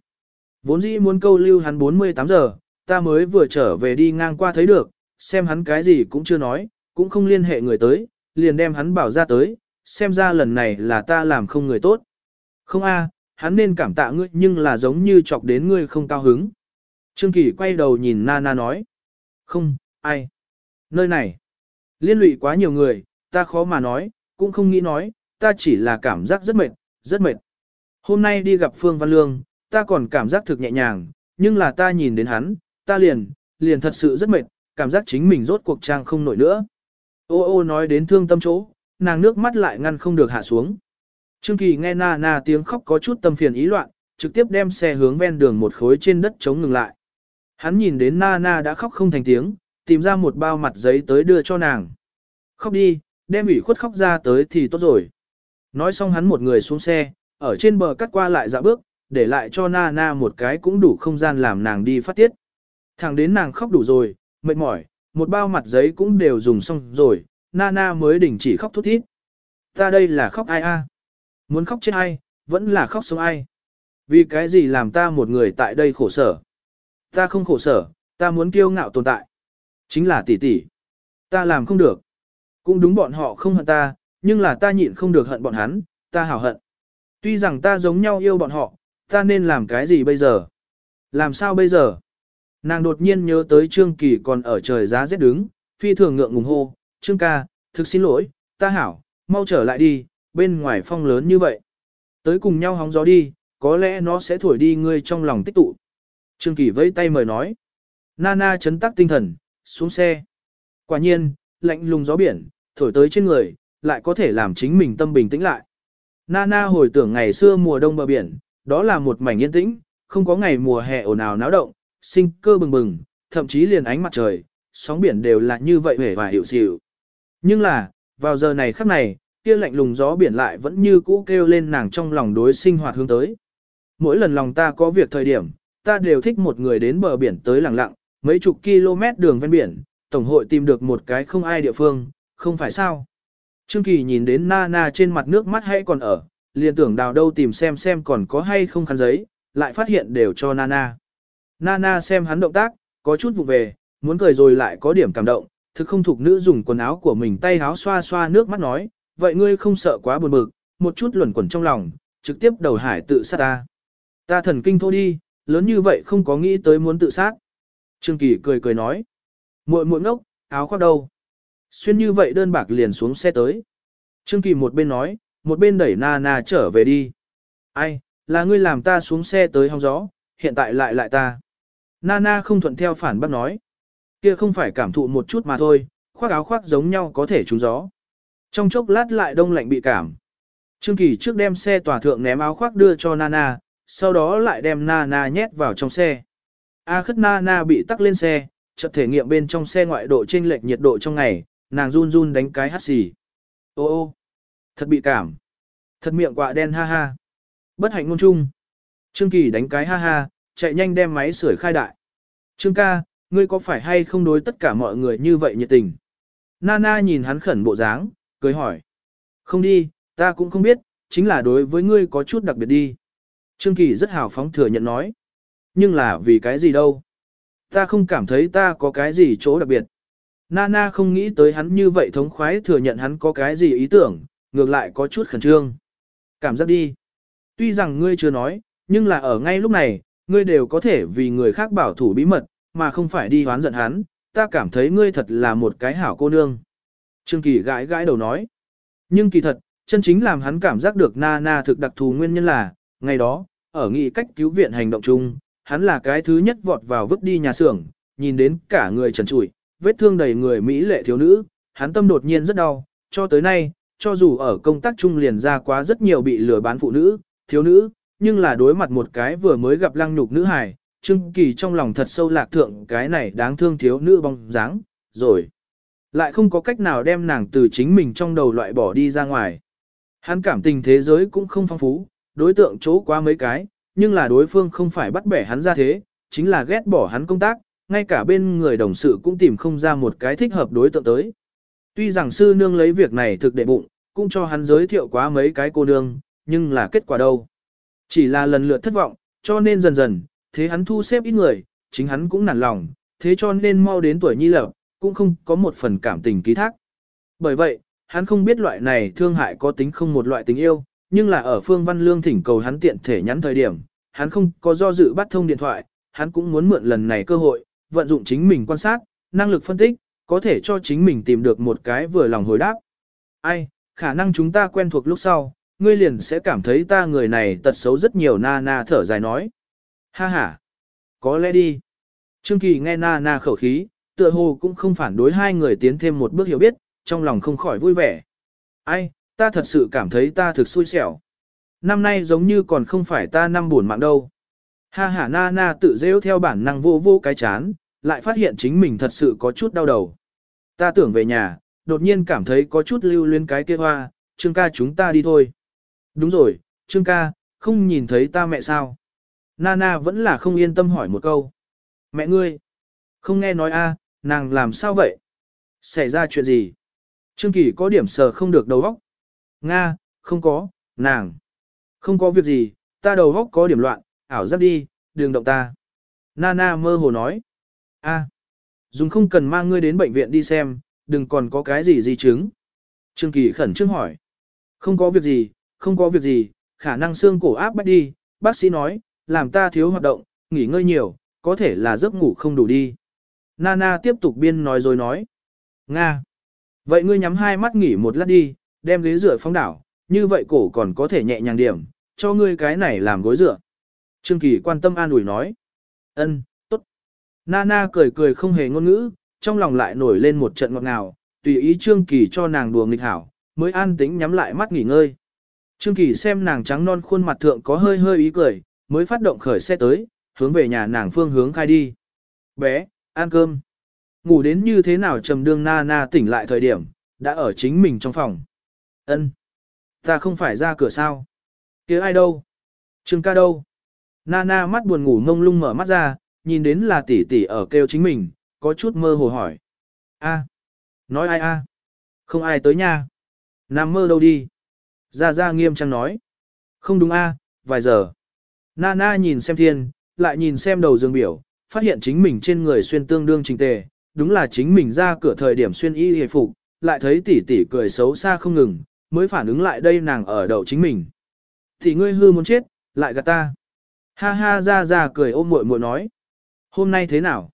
Vốn dĩ muốn câu lưu hắn 48 giờ, ta mới vừa trở về đi ngang qua thấy được, xem hắn cái gì cũng chưa nói, cũng không liên hệ người tới, liền đem hắn bảo ra tới, xem ra lần này là ta làm không người tốt. Không a, hắn nên cảm tạ ngươi nhưng là giống như chọc đến ngươi không cao hứng. Trương Kỳ quay đầu nhìn Nana nói. Không, ai? Nơi này. Liên lụy quá nhiều người, ta khó mà nói, cũng không nghĩ nói, ta chỉ là cảm giác rất mệt, rất mệt. Hôm nay đi gặp Phương Văn Lương, ta còn cảm giác thực nhẹ nhàng, nhưng là ta nhìn đến hắn, ta liền, liền thật sự rất mệt, cảm giác chính mình rốt cuộc trang không nổi nữa. Ô ô nói đến thương tâm chỗ, nàng nước mắt lại ngăn không được hạ xuống. Trương Kỳ nghe na na tiếng khóc có chút tâm phiền ý loạn, trực tiếp đem xe hướng ven đường một khối trên đất chống ngừng lại. Hắn nhìn đến na na đã khóc không thành tiếng, tìm ra một bao mặt giấy tới đưa cho nàng. Khóc đi, đem ủy khuất khóc ra tới thì tốt rồi. Nói xong hắn một người xuống xe, ở trên bờ cắt qua lại dạ bước, để lại cho na na một cái cũng đủ không gian làm nàng đi phát tiết. Thẳng đến nàng khóc đủ rồi, mệt mỏi, một bao mặt giấy cũng đều dùng xong rồi, Nana mới đình chỉ khóc thút thít. Ta đây là khóc ai a? À? Muốn khóc chết ai, vẫn là khóc sống ai. Vì cái gì làm ta một người tại đây khổ sở? Ta không khổ sở, ta muốn kiêu ngạo tồn tại. Chính là tỷ tỷ. Ta làm không được. Cũng đúng bọn họ không hận ta, nhưng là ta nhịn không được hận bọn hắn, ta hảo hận. Tuy rằng ta giống nhau yêu bọn họ, ta nên làm cái gì bây giờ? Làm sao bây giờ? Nàng đột nhiên nhớ tới Trương Kỳ còn ở trời giá rét đứng, phi thường ngượng ngùng hô, Trương ca, thực xin lỗi, ta hảo, mau trở lại đi, bên ngoài phong lớn như vậy. Tới cùng nhau hóng gió đi, có lẽ nó sẽ thổi đi ngươi trong lòng tích tụ. Trương Kỳ vẫy tay mời nói. Nana chấn tắc tinh thần, xuống xe. Quả nhiên, lạnh lùng gió biển, thổi tới trên người, lại có thể làm chính mình tâm bình tĩnh lại. Nana hồi tưởng ngày xưa mùa đông bờ biển, đó là một mảnh yên tĩnh, không có ngày mùa hè ồn ào náo động, sinh cơ bừng bừng, thậm chí liền ánh mặt trời, sóng biển đều là như vậy hề và hiệu xỉu. Nhưng là, vào giờ này khắc này, kia lạnh lùng gió biển lại vẫn như cũ kêu lên nàng trong lòng đối sinh hoạt hướng tới. Mỗi lần lòng ta có việc thời điểm, ta đều thích một người đến bờ biển tới lặng lặng, mấy chục km đường ven biển, tổng hội tìm được một cái không ai địa phương, không phải sao. Trương Kỳ nhìn đến Nana trên mặt nước mắt hay còn ở, liền tưởng đào đâu tìm xem xem còn có hay không khăn giấy, lại phát hiện đều cho Nana. Nana xem hắn động tác, có chút vụ về, muốn cười rồi lại có điểm cảm động, thực không thuộc nữ dùng quần áo của mình tay áo xoa xoa nước mắt nói, vậy ngươi không sợ quá buồn bực, một chút luẩn quẩn trong lòng, trực tiếp đầu hải tự sát ta. Ta thần kinh thôi đi, lớn như vậy không có nghĩ tới muốn tự sát. Trương Kỳ cười cười nói, muội muội ngốc, áo khoác đâu. Xuyên như vậy đơn bạc liền xuống xe tới. Trương Kỳ một bên nói, một bên đẩy Nana trở về đi. Ai, là ngươi làm ta xuống xe tới hong gió, hiện tại lại lại ta. Nana không thuận theo phản bác nói. Kia không phải cảm thụ một chút mà thôi, khoác áo khoác giống nhau có thể trúng gió. Trong chốc lát lại đông lạnh bị cảm. Trương Kỳ trước đem xe tòa thượng ném áo khoác đưa cho Nana, sau đó lại đem Nana nhét vào trong xe. A khất Nana bị tắc lên xe, chợt thể nghiệm bên trong xe ngoại độ trên lệch nhiệt độ trong ngày, nàng run run đánh cái hắt xì. Ô ô, thật bị cảm. Thật miệng quạ đen ha ha. Bất hạnh ngôn chung. Trương Kỳ đánh cái ha ha, chạy nhanh đem máy sưởi khai đại. Trương ca, ngươi có phải hay không đối tất cả mọi người như vậy nhiệt tình? Nana nhìn hắn khẩn bộ dáng, cười hỏi. Không đi, ta cũng không biết, chính là đối với ngươi có chút đặc biệt đi. Trương Kỳ rất hào phóng thừa nhận nói. Nhưng là vì cái gì đâu? Ta không cảm thấy ta có cái gì chỗ đặc biệt. Nana không nghĩ tới hắn như vậy thống khoái thừa nhận hắn có cái gì ý tưởng, ngược lại có chút khẩn trương. Cảm giác đi. Tuy rằng ngươi chưa nói, nhưng là ở ngay lúc này, ngươi đều có thể vì người khác bảo thủ bí mật, mà không phải đi hoán giận hắn, ta cảm thấy ngươi thật là một cái hảo cô nương. Trương Kỳ gãi gãi đầu nói. Nhưng kỳ thật, chân chính làm hắn cảm giác được na na thực đặc thù nguyên nhân là, ngày đó, ở nghị cách cứu viện hành động chung, hắn là cái thứ nhất vọt vào vứt đi nhà xưởng, nhìn đến cả người trần trụi, vết thương đầy người Mỹ lệ thiếu nữ, hắn tâm đột nhiên rất đau, cho tới nay, cho dù ở công tác chung liền ra quá rất nhiều bị lừa bán phụ nữ, thiếu nữ, nhưng là đối mặt một cái vừa mới gặp lăng nhục nữ hài, Trương Kỳ trong lòng thật sâu lạc thượng cái này đáng thương thiếu nữ bóng dáng, rồi. Lại không có cách nào đem nàng từ chính mình trong đầu loại bỏ đi ra ngoài. Hắn cảm tình thế giới cũng không phong phú, đối tượng chỗ quá mấy cái, nhưng là đối phương không phải bắt bẻ hắn ra thế, chính là ghét bỏ hắn công tác, ngay cả bên người đồng sự cũng tìm không ra một cái thích hợp đối tượng tới. Tuy rằng sư nương lấy việc này thực đệ bụng, cũng cho hắn giới thiệu quá mấy cái cô nương, nhưng là kết quả đâu. Chỉ là lần lượt thất vọng, cho nên dần dần, thế hắn thu xếp ít người, chính hắn cũng nản lòng, thế cho nên mau đến tuổi nhi lập, cũng không có một phần cảm tình ký thác. Bởi vậy, hắn không biết loại này thương hại có tính không một loại tình yêu, nhưng là ở Phương Văn Lương thỉnh cầu hắn tiện thể nhắn thời điểm, hắn không có do dự bắt thông điện thoại, hắn cũng muốn mượn lần này cơ hội, vận dụng chính mình quan sát, năng lực phân tích, có thể cho chính mình tìm được một cái vừa lòng hồi đáp. Ai, khả năng chúng ta quen thuộc lúc sau, ngươi liền sẽ cảm thấy ta người này tật xấu rất nhiều na na thở dài nói. Ha ha, có lẽ đi. Trương Kỳ nghe na na khẩu khí, tựa hồ cũng không phản đối hai người tiến thêm một bước hiểu biết, trong lòng không khỏi vui vẻ. Ai, ta thật sự cảm thấy ta thực xui xẻo. Năm nay giống như còn không phải ta năm buồn mạng đâu. Ha ha na na tự rêu theo bản năng vô vô cái chán, lại phát hiện chính mình thật sự có chút đau đầu. Ta tưởng về nhà, đột nhiên cảm thấy có chút lưu luyến cái kia hoa, Trương ca chúng ta đi thôi. Đúng rồi, Trương ca, không nhìn thấy ta mẹ sao? Nana vẫn là không yên tâm hỏi một câu. Mẹ ngươi, không nghe nói a, nàng làm sao vậy? Xảy ra chuyện gì? Trương Kỳ có điểm sờ không được đầu óc. Nga, không có, nàng. Không có việc gì, ta đầu óc có điểm loạn, ảo giác đi, đừng động ta. Nana mơ hồ nói. A, dùng không cần mang ngươi đến bệnh viện đi xem, đừng còn có cái gì di chứng. Trương Kỳ khẩn trương hỏi. Không có việc gì, không có việc gì, khả năng xương cổ áp bách đi, bác sĩ nói, làm ta thiếu hoạt động, nghỉ ngơi nhiều, có thể là giấc ngủ không đủ đi. Nana tiếp tục biên nói rồi nói. Nga. Vậy ngươi nhắm hai mắt nghỉ một lát đi, đem ghế rửa phong đảo, như vậy cổ còn có thể nhẹ nhàng điểm, cho ngươi cái này làm gối rửa. Trương Kỳ quan tâm an ủi nói. Ân, tốt. Nana cười cười không hề ngôn ngữ, trong lòng lại nổi lên một trận ngọt ngào, tùy ý Trương Kỳ cho nàng đùa nghịch hảo, mới an tĩnh nhắm lại mắt nghỉ ngơi. Trương Kỳ xem nàng trắng non khuôn mặt thượng có hơi hơi ý cười, mới phát động khởi xe tới, hướng về nhà nàng phương hướng khai đi. Bé, ăn cơm. Ngủ đến như thế nào trầm đương na na tỉnh lại thời điểm, đã ở chính mình trong phòng. Ân, Ta không phải ra cửa sao? kia ai đâu? Trương ca đâu? Nana mắt buồn ngủ ngông lung mở mắt ra, nhìn đến là tỷ tỷ ở kêu chính mình, có chút mơ hồ hỏi. A, nói ai a? Không ai tới nha. Nằm mơ đâu đi? Gia Gia nghiêm trang nói. Không đúng a, vài giờ. Nana nhìn xem thiên, lại nhìn xem đầu Dương biểu, phát hiện chính mình trên người xuyên tương đương trình tề, đúng là chính mình ra cửa thời điểm xuyên y hề phục, lại thấy tỷ tỷ cười xấu xa không ngừng, mới phản ứng lại đây nàng ở đầu chính mình. Thì ngươi hư muốn chết, lại gạt ta. Ha ha ra ra cười ôm muội muội nói. Hôm nay thế nào?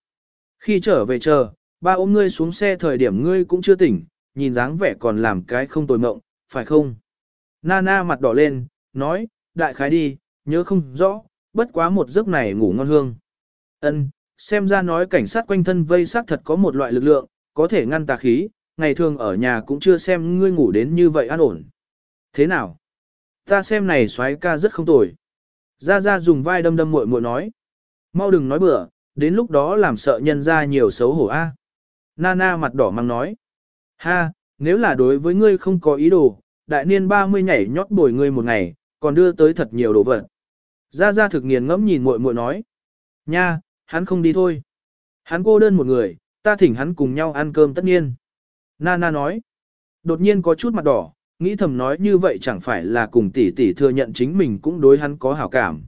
Khi trở về chờ, ba ôm ngươi xuống xe thời điểm ngươi cũng chưa tỉnh, nhìn dáng vẻ còn làm cái không tồi mộng, phải không? Nana mặt đỏ lên, nói, đại khái đi, nhớ không rõ, bất quá một giấc này ngủ ngon hương. Ân, xem ra nói cảnh sát quanh thân vây xác thật có một loại lực lượng, có thể ngăn tà khí, ngày thường ở nhà cũng chưa xem ngươi ngủ đến như vậy an ổn. Thế nào? Ta xem này xoáy ca rất không tồi. Ra ra dùng vai đâm đâm muội muội nói. Mau đừng nói bừa, đến lúc đó làm sợ nhân ra nhiều xấu hổ a. Nana mặt đỏ mang nói. Ha, nếu là đối với ngươi không có ý đồ, đại niên 30 nhảy nhót bồi ngươi một ngày, còn đưa tới thật nhiều đồ vật. Gia gia thực nghiền ngẫm nhìn muội muội nói. Nha, hắn không đi thôi. Hắn cô đơn một người, ta thỉnh hắn cùng nhau ăn cơm tất nhiên. Nana nói. Đột nhiên có chút mặt đỏ, nghĩ thầm nói như vậy chẳng phải là cùng tỷ tỷ thừa nhận chính mình cũng đối hắn có hảo cảm.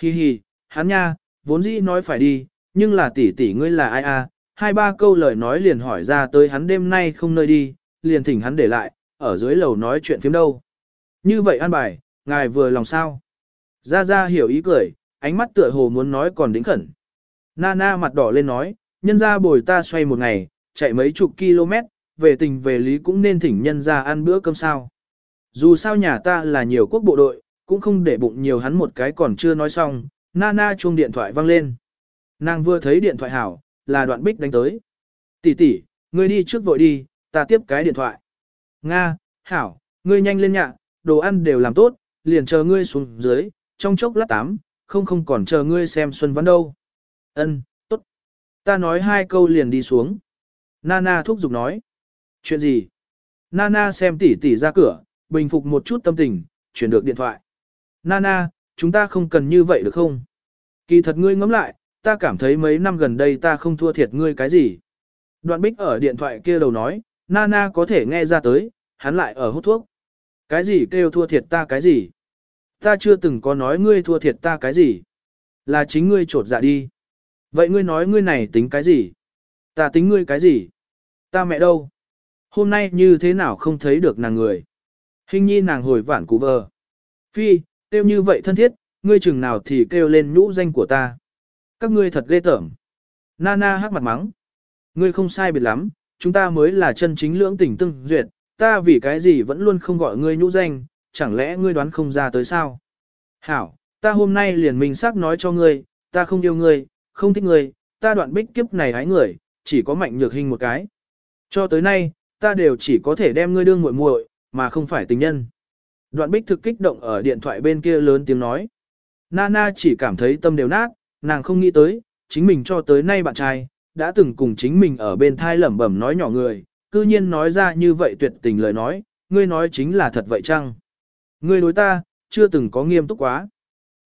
Hi hi, hắn nha, vốn dĩ nói phải đi, nhưng là tỷ tỷ ngươi là ai a? Hai ba câu lời nói liền hỏi ra tới hắn đêm nay không nơi đi, liền thỉnh hắn để lại, ở dưới lầu nói chuyện phiếm đâu. Như vậy an bài, ngài vừa lòng sao? gia gia hiểu ý cười, ánh mắt tựa hồ muốn nói còn đính khẩn. Nana mặt đỏ lên nói, nhân gia bồi ta xoay một ngày, chạy mấy chục km, về tình về lý cũng nên thỉnh nhân gia ăn bữa cơm sao. Dù sao nhà ta là nhiều quốc bộ đội, cũng không để bụng nhiều hắn một cái còn chưa nói xong, Nana chuông điện thoại vang lên. Nàng vừa thấy điện thoại hảo, là đoạn bích đánh tới. Tỷ tỷ, ngươi đi trước vội đi, ta tiếp cái điện thoại. Nga, hảo, ngươi nhanh lên nhạ, đồ ăn đều làm tốt, liền chờ ngươi xuống dưới, trong chốc lát tám, không không còn chờ ngươi xem Xuân Văn đâu. Ân, tốt. Ta nói hai câu liền đi xuống. Nana thúc giục nói. Chuyện gì? Nana xem tỷ tỷ ra cửa, bình phục một chút tâm tình, chuyển được điện thoại. Nana, chúng ta không cần như vậy được không? Kỳ thật ngươi ngẫm lại, ta cảm thấy mấy năm gần đây ta không thua thiệt ngươi cái gì. Đoạn bích ở điện thoại kia đầu nói, Nana có thể nghe ra tới, hắn lại ở hút thuốc. Cái gì kêu thua thiệt ta cái gì? Ta chưa từng có nói ngươi thua thiệt ta cái gì? Là chính ngươi trột dạ đi. Vậy ngươi nói ngươi này tính cái gì? Ta tính ngươi cái gì? Ta mẹ đâu? Hôm nay như thế nào không thấy được nàng người? Hình nhi nàng hồi vản cụ vờ. Phi, kêu như vậy thân thiết, ngươi chừng nào thì kêu lên nhũ danh của ta. Các ngươi thật ghê tởm. Nana hắc mặt mắng. Ngươi không sai biệt lắm, chúng ta mới là chân chính lưỡng tình tương duyệt, ta vì cái gì vẫn luôn không gọi ngươi nhũ danh, chẳng lẽ ngươi đoán không ra tới sao? Hảo, ta hôm nay liền mình xác nói cho ngươi, ta không yêu ngươi, không thích ngươi, ta đoạn bích kiếp này hái người, chỉ có mạnh nhược hình một cái. Cho tới nay, ta đều chỉ có thể đem ngươi đương muội muội, mà không phải tình nhân. Đoạn bích thực kích động ở điện thoại bên kia lớn tiếng nói. Nana chỉ cảm thấy tâm đều nát, nàng không nghĩ tới, chính mình cho tới nay bạn trai, đã từng cùng chính mình ở bên thai lẩm bẩm nói nhỏ người, cư nhiên nói ra như vậy tuyệt tình lời nói, ngươi nói chính là thật vậy chăng? Ngươi đối ta, chưa từng có nghiêm túc quá.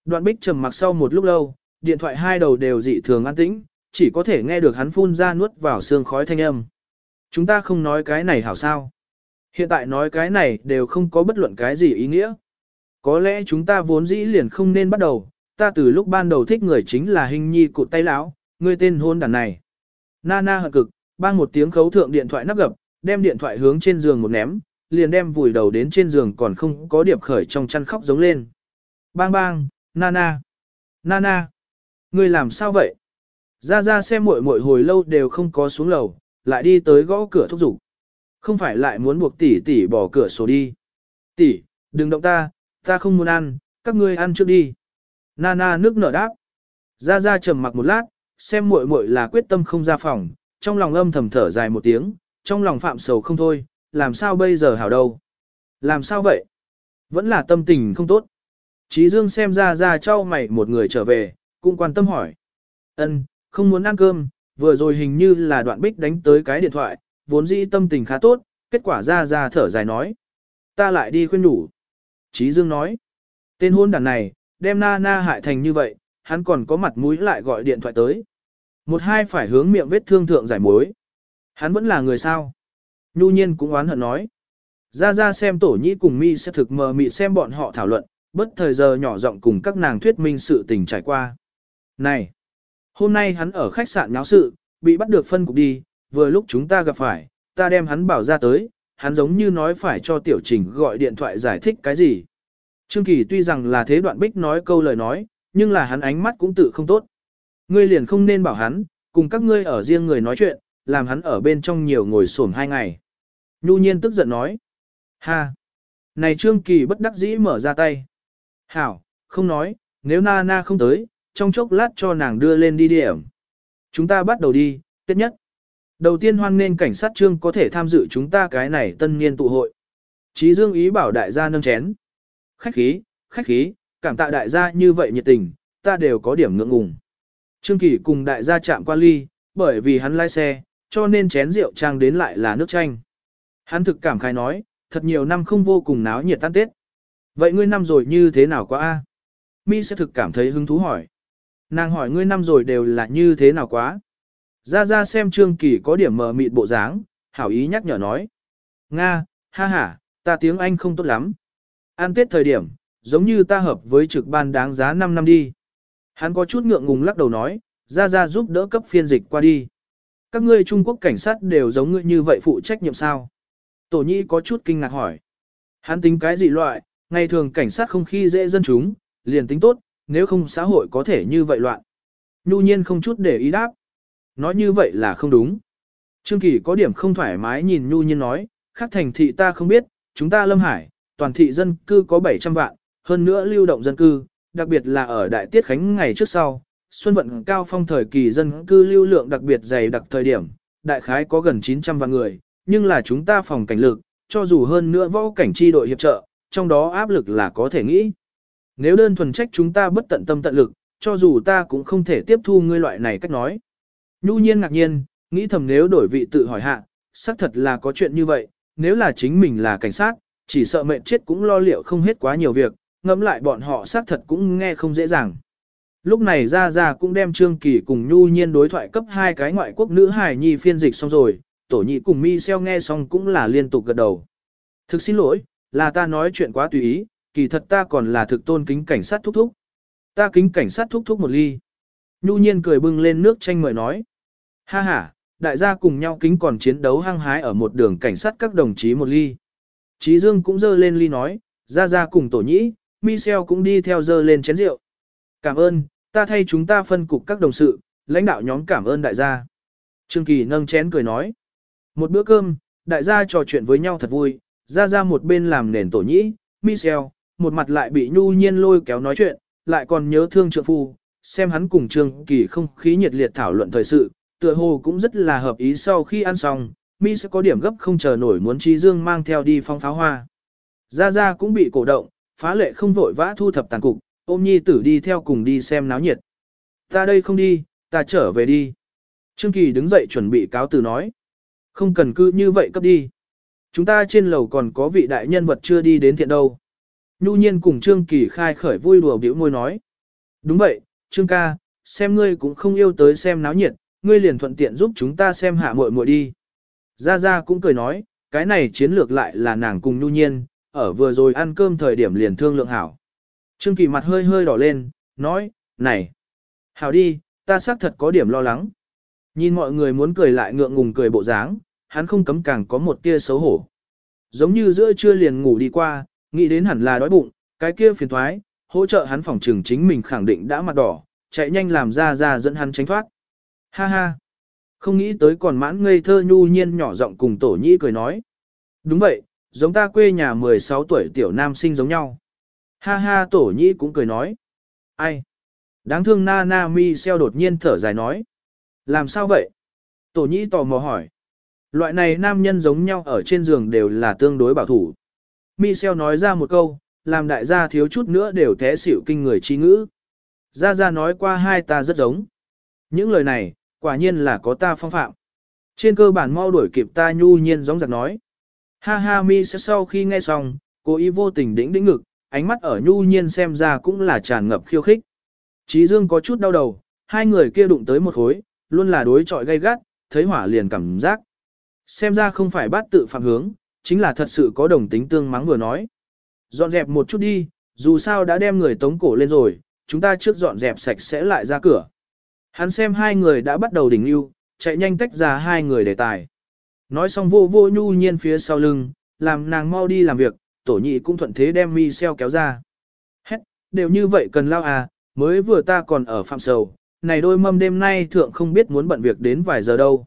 Đoạn bích trầm mặc sau một lúc lâu, điện thoại hai đầu đều dị thường an tĩnh, chỉ có thể nghe được hắn phun ra nuốt vào xương khói thanh âm. Chúng ta không nói cái này hảo sao. Hiện tại nói cái này đều không có bất luận cái gì ý nghĩa. Có lẽ chúng ta vốn dĩ liền không nên bắt đầu, ta từ lúc ban đầu thích người chính là hình nhi cụ tay lão, người tên hôn đàn này. Nana hận cực, bang một tiếng khấu thượng điện thoại nắp gập, đem điện thoại hướng trên giường một ném, liền đem vùi đầu đến trên giường còn không có điệp khởi trong chăn khóc giống lên. Bang bang, Nana, Nana, ngươi làm sao vậy? Ra ra xem muội muội hồi lâu đều không có xuống lầu, lại đi tới gõ cửa thúc giục. Không phải lại muốn buộc tỷ tỷ bỏ cửa sổ đi. Tỷ, đừng động ta, ta không muốn ăn, các ngươi ăn trước đi. Nana nước nở đáp. Ra ra trầm mặc một lát, xem muội muội là quyết tâm không ra phòng, trong lòng âm thầm thở dài một tiếng, trong lòng phạm sầu không thôi, làm sao bây giờ hảo đâu. Làm sao vậy? Vẫn là tâm tình không tốt. Chí Dương xem ra ra cho mày một người trở về, cũng quan tâm hỏi. Ân, không muốn ăn cơm, vừa rồi hình như là đoạn bích đánh tới cái điện thoại, vốn dĩ tâm tình khá tốt, kết quả ra ra thở dài nói. Ta lại đi khuyên đủ. Chí Dương nói. Tên hôn đàn này, đem na na hại thành như vậy, hắn còn có mặt mũi lại gọi điện thoại tới. Một hai phải hướng miệng vết thương thượng giải mối. Hắn vẫn là người sao. Nhu nhiên cũng oán hận nói. Ra ra xem tổ nhĩ cùng mi sẽ thực mờ mị xem bọn họ thảo luận, bất thời giờ nhỏ giọng cùng các nàng thuyết minh sự tình trải qua. Này! Hôm nay hắn ở khách sạn nháo sự, bị bắt được phân cục đi, vừa lúc chúng ta gặp phải, ta đem hắn bảo ra tới, hắn giống như nói phải cho tiểu trình gọi điện thoại giải thích cái gì. Trương Kỳ tuy rằng là thế đoạn bích nói câu lời nói, nhưng là hắn ánh mắt cũng tự không tốt. Ngươi liền không nên bảo hắn, cùng các ngươi ở riêng người nói chuyện, làm hắn ở bên trong nhiều ngồi xổm hai ngày. Nhu nhiên tức giận nói. Ha! Này Trương Kỳ bất đắc dĩ mở ra tay. Hảo, không nói, nếu na na không tới, trong chốc lát cho nàng đưa lên đi điểm. Chúng ta bắt đầu đi, tiết nhất. Đầu tiên hoan nên cảnh sát trương có thể tham dự chúng ta cái này tân niên tụ hội. Chí Dương ý bảo đại gia nâng chén. Khách khí, khách khí, cảm tạ đại gia như vậy nhiệt tình, ta đều có điểm ngượng ngùng. Trương Kỳ cùng đại gia chạm qua ly, bởi vì hắn lái xe, cho nên chén rượu trang đến lại là nước chanh. Hắn thực cảm khai nói, thật nhiều năm không vô cùng náo nhiệt tan tết. Vậy ngươi năm rồi như thế nào quá a? Mi sẽ thực cảm thấy hứng thú hỏi. Nàng hỏi ngươi năm rồi đều là như thế nào quá? Ra ra xem Trương Kỳ có điểm mờ mịt bộ dáng, hảo ý nhắc nhở nói. Nga, ha ha, ta tiếng Anh không tốt lắm. An tết thời điểm, giống như ta hợp với trực ban đáng giá 5 năm đi. Hắn có chút ngượng ngùng lắc đầu nói, ra ra giúp đỡ cấp phiên dịch qua đi. Các ngươi Trung Quốc cảnh sát đều giống ngươi như vậy phụ trách nhiệm sao? Tổ nhi có chút kinh ngạc hỏi. Hắn tính cái gì loại, ngày thường cảnh sát không khi dễ dân chúng, liền tính tốt, nếu không xã hội có thể như vậy loạn. Nhu nhiên không chút để ý đáp. Nói như vậy là không đúng. Trương Kỳ có điểm không thoải mái nhìn Nhu nhiên nói, khác thành thị ta không biết, chúng ta Lâm Hải, toàn thị dân cư có 700 vạn, hơn nữa lưu động dân cư, đặc biệt là ở đại tiết khánh ngày trước sau, xuân vận cao phong thời kỳ dân cư lưu lượng đặc biệt dày đặc thời điểm, đại khái có gần 900 vạn người, nhưng là chúng ta phòng cảnh lực, cho dù hơn nữa võ cảnh chi đội hiệp trợ, trong đó áp lực là có thể nghĩ. Nếu đơn thuần trách chúng ta bất tận tâm tận lực, cho dù ta cũng không thể tiếp thu ngươi loại này cách nói. Nhu nhiên ngạc nhiên, nghĩ thầm nếu đổi vị tự hỏi hạ, xác thật là có chuyện như vậy, nếu là chính mình là cảnh sát, chỉ sợ mệnh chết cũng lo liệu không hết quá nhiều việc, ngẫm lại bọn họ xác thật cũng nghe không dễ dàng. Lúc này ra ra cũng đem Trương Kỳ cùng Nhu Nhiên đối thoại cấp hai cái ngoại quốc nữ hài nhi phiên dịch xong rồi, tổ nhị cùng mi xeo nghe xong cũng là liên tục gật đầu. Thực xin lỗi, là ta nói chuyện quá tùy ý, kỳ thật ta còn là thực tôn kính cảnh sát thúc thúc. Ta kính cảnh sát thúc thúc một ly. Nhu nhiên cười bưng lên nước chanh mời nói. Ha ha, đại gia cùng nhau kính còn chiến đấu hăng hái ở một đường cảnh sát các đồng chí một ly. Chí Dương cũng dơ lên ly nói, ra ra cùng tổ nhĩ, Michel cũng đi theo dơ lên chén rượu. Cảm ơn, ta thay chúng ta phân cục các đồng sự, lãnh đạo nhóm cảm ơn đại gia. Trương Kỳ nâng chén cười nói. Một bữa cơm, đại gia trò chuyện với nhau thật vui, ra ra một bên làm nền tổ nhĩ, Michel, một mặt lại bị nhu nhiên lôi kéo nói chuyện, lại còn nhớ thương trượng phu, xem hắn cùng Trương Kỳ không khí nhiệt liệt thảo luận thời sự, tựa hồ cũng rất là hợp ý sau khi ăn xong, mi sẽ có điểm gấp không chờ nổi muốn Trí Dương mang theo đi phong pháo hoa. Gia Gia cũng bị cổ động, phá lệ không vội vã thu thập tàn cục, ôm nhi tử đi theo cùng đi xem náo nhiệt. Ta đây không đi, ta trở về đi. Trương Kỳ đứng dậy chuẩn bị cáo từ nói. Không cần cứ như vậy cấp đi. Chúng ta trên lầu còn có vị đại nhân vật chưa đi đến thiện đâu. Nhu nhiên cùng Trương Kỳ khai khởi vui đùa biểu môi nói. Đúng vậy, Trương ca, xem ngươi cũng không yêu tới xem náo nhiệt, ngươi liền thuận tiện giúp chúng ta xem hạ muội muội đi. Gia Gia cũng cười nói, cái này chiến lược lại là nàng cùng Nhu nhiên, ở vừa rồi ăn cơm thời điểm liền thương lượng hảo. Trương Kỳ mặt hơi hơi đỏ lên, nói, này, hảo đi, ta xác thật có điểm lo lắng. Nhìn mọi người muốn cười lại ngượng ngùng cười bộ dáng, hắn không cấm càng có một tia xấu hổ. Giống như giữa trưa liền ngủ đi qua, nghĩ đến hẳn là đói bụng, cái kia phiền thoái, hỗ trợ hắn phòng trừng chính mình khẳng định đã mặt đỏ, chạy nhanh làm ra ra dẫn hắn tránh thoát. Ha ha! Không nghĩ tới còn mãn ngây thơ nhu nhiên nhỏ giọng cùng tổ nhĩ cười nói. Đúng vậy, giống ta quê nhà 16 tuổi tiểu nam sinh giống nhau. Ha ha tổ nhĩ cũng cười nói. Ai? Đáng thương na na mi xeo đột nhiên thở dài nói. Làm sao vậy? Tổ nhĩ tò mò hỏi. Loại này nam nhân giống nhau ở trên giường đều là tương đối bảo thủ. mi xeo nói ra một câu, làm đại gia thiếu chút nữa đều té xỉu kinh người chi ngữ. Gia Gia nói qua hai ta rất giống. Những lời này, quả nhiên là có ta phong phạm. Trên cơ bản mau đuổi kịp ta nhu nhiên giống giặc nói. Ha ha mi sẽ sau khi nghe xong, cố ý vô tình đĩnh đĩnh ngực, ánh mắt ở nhu nhiên xem ra cũng là tràn ngập khiêu khích. Chí Dương có chút đau đầu, hai người kia đụng tới một khối, luôn là đối trọi gay gắt, thấy hỏa liền cảm giác. Xem ra không phải bắt tự phạm hướng, chính là thật sự có đồng tính tương mắng vừa nói. Dọn dẹp một chút đi, dù sao đã đem người tống cổ lên rồi, chúng ta trước dọn dẹp sạch sẽ lại ra cửa. Hắn xem hai người đã bắt đầu đỉnh lưu, chạy nhanh tách ra hai người đề tài. Nói xong vô vô nhu nhiên phía sau lưng, làm nàng mau đi làm việc, tổ nhị cũng thuận thế đem mi xeo kéo ra. Hét, đều như vậy cần lao à, mới vừa ta còn ở phạm sầu, này đôi mâm đêm nay thượng không biết muốn bận việc đến vài giờ đâu.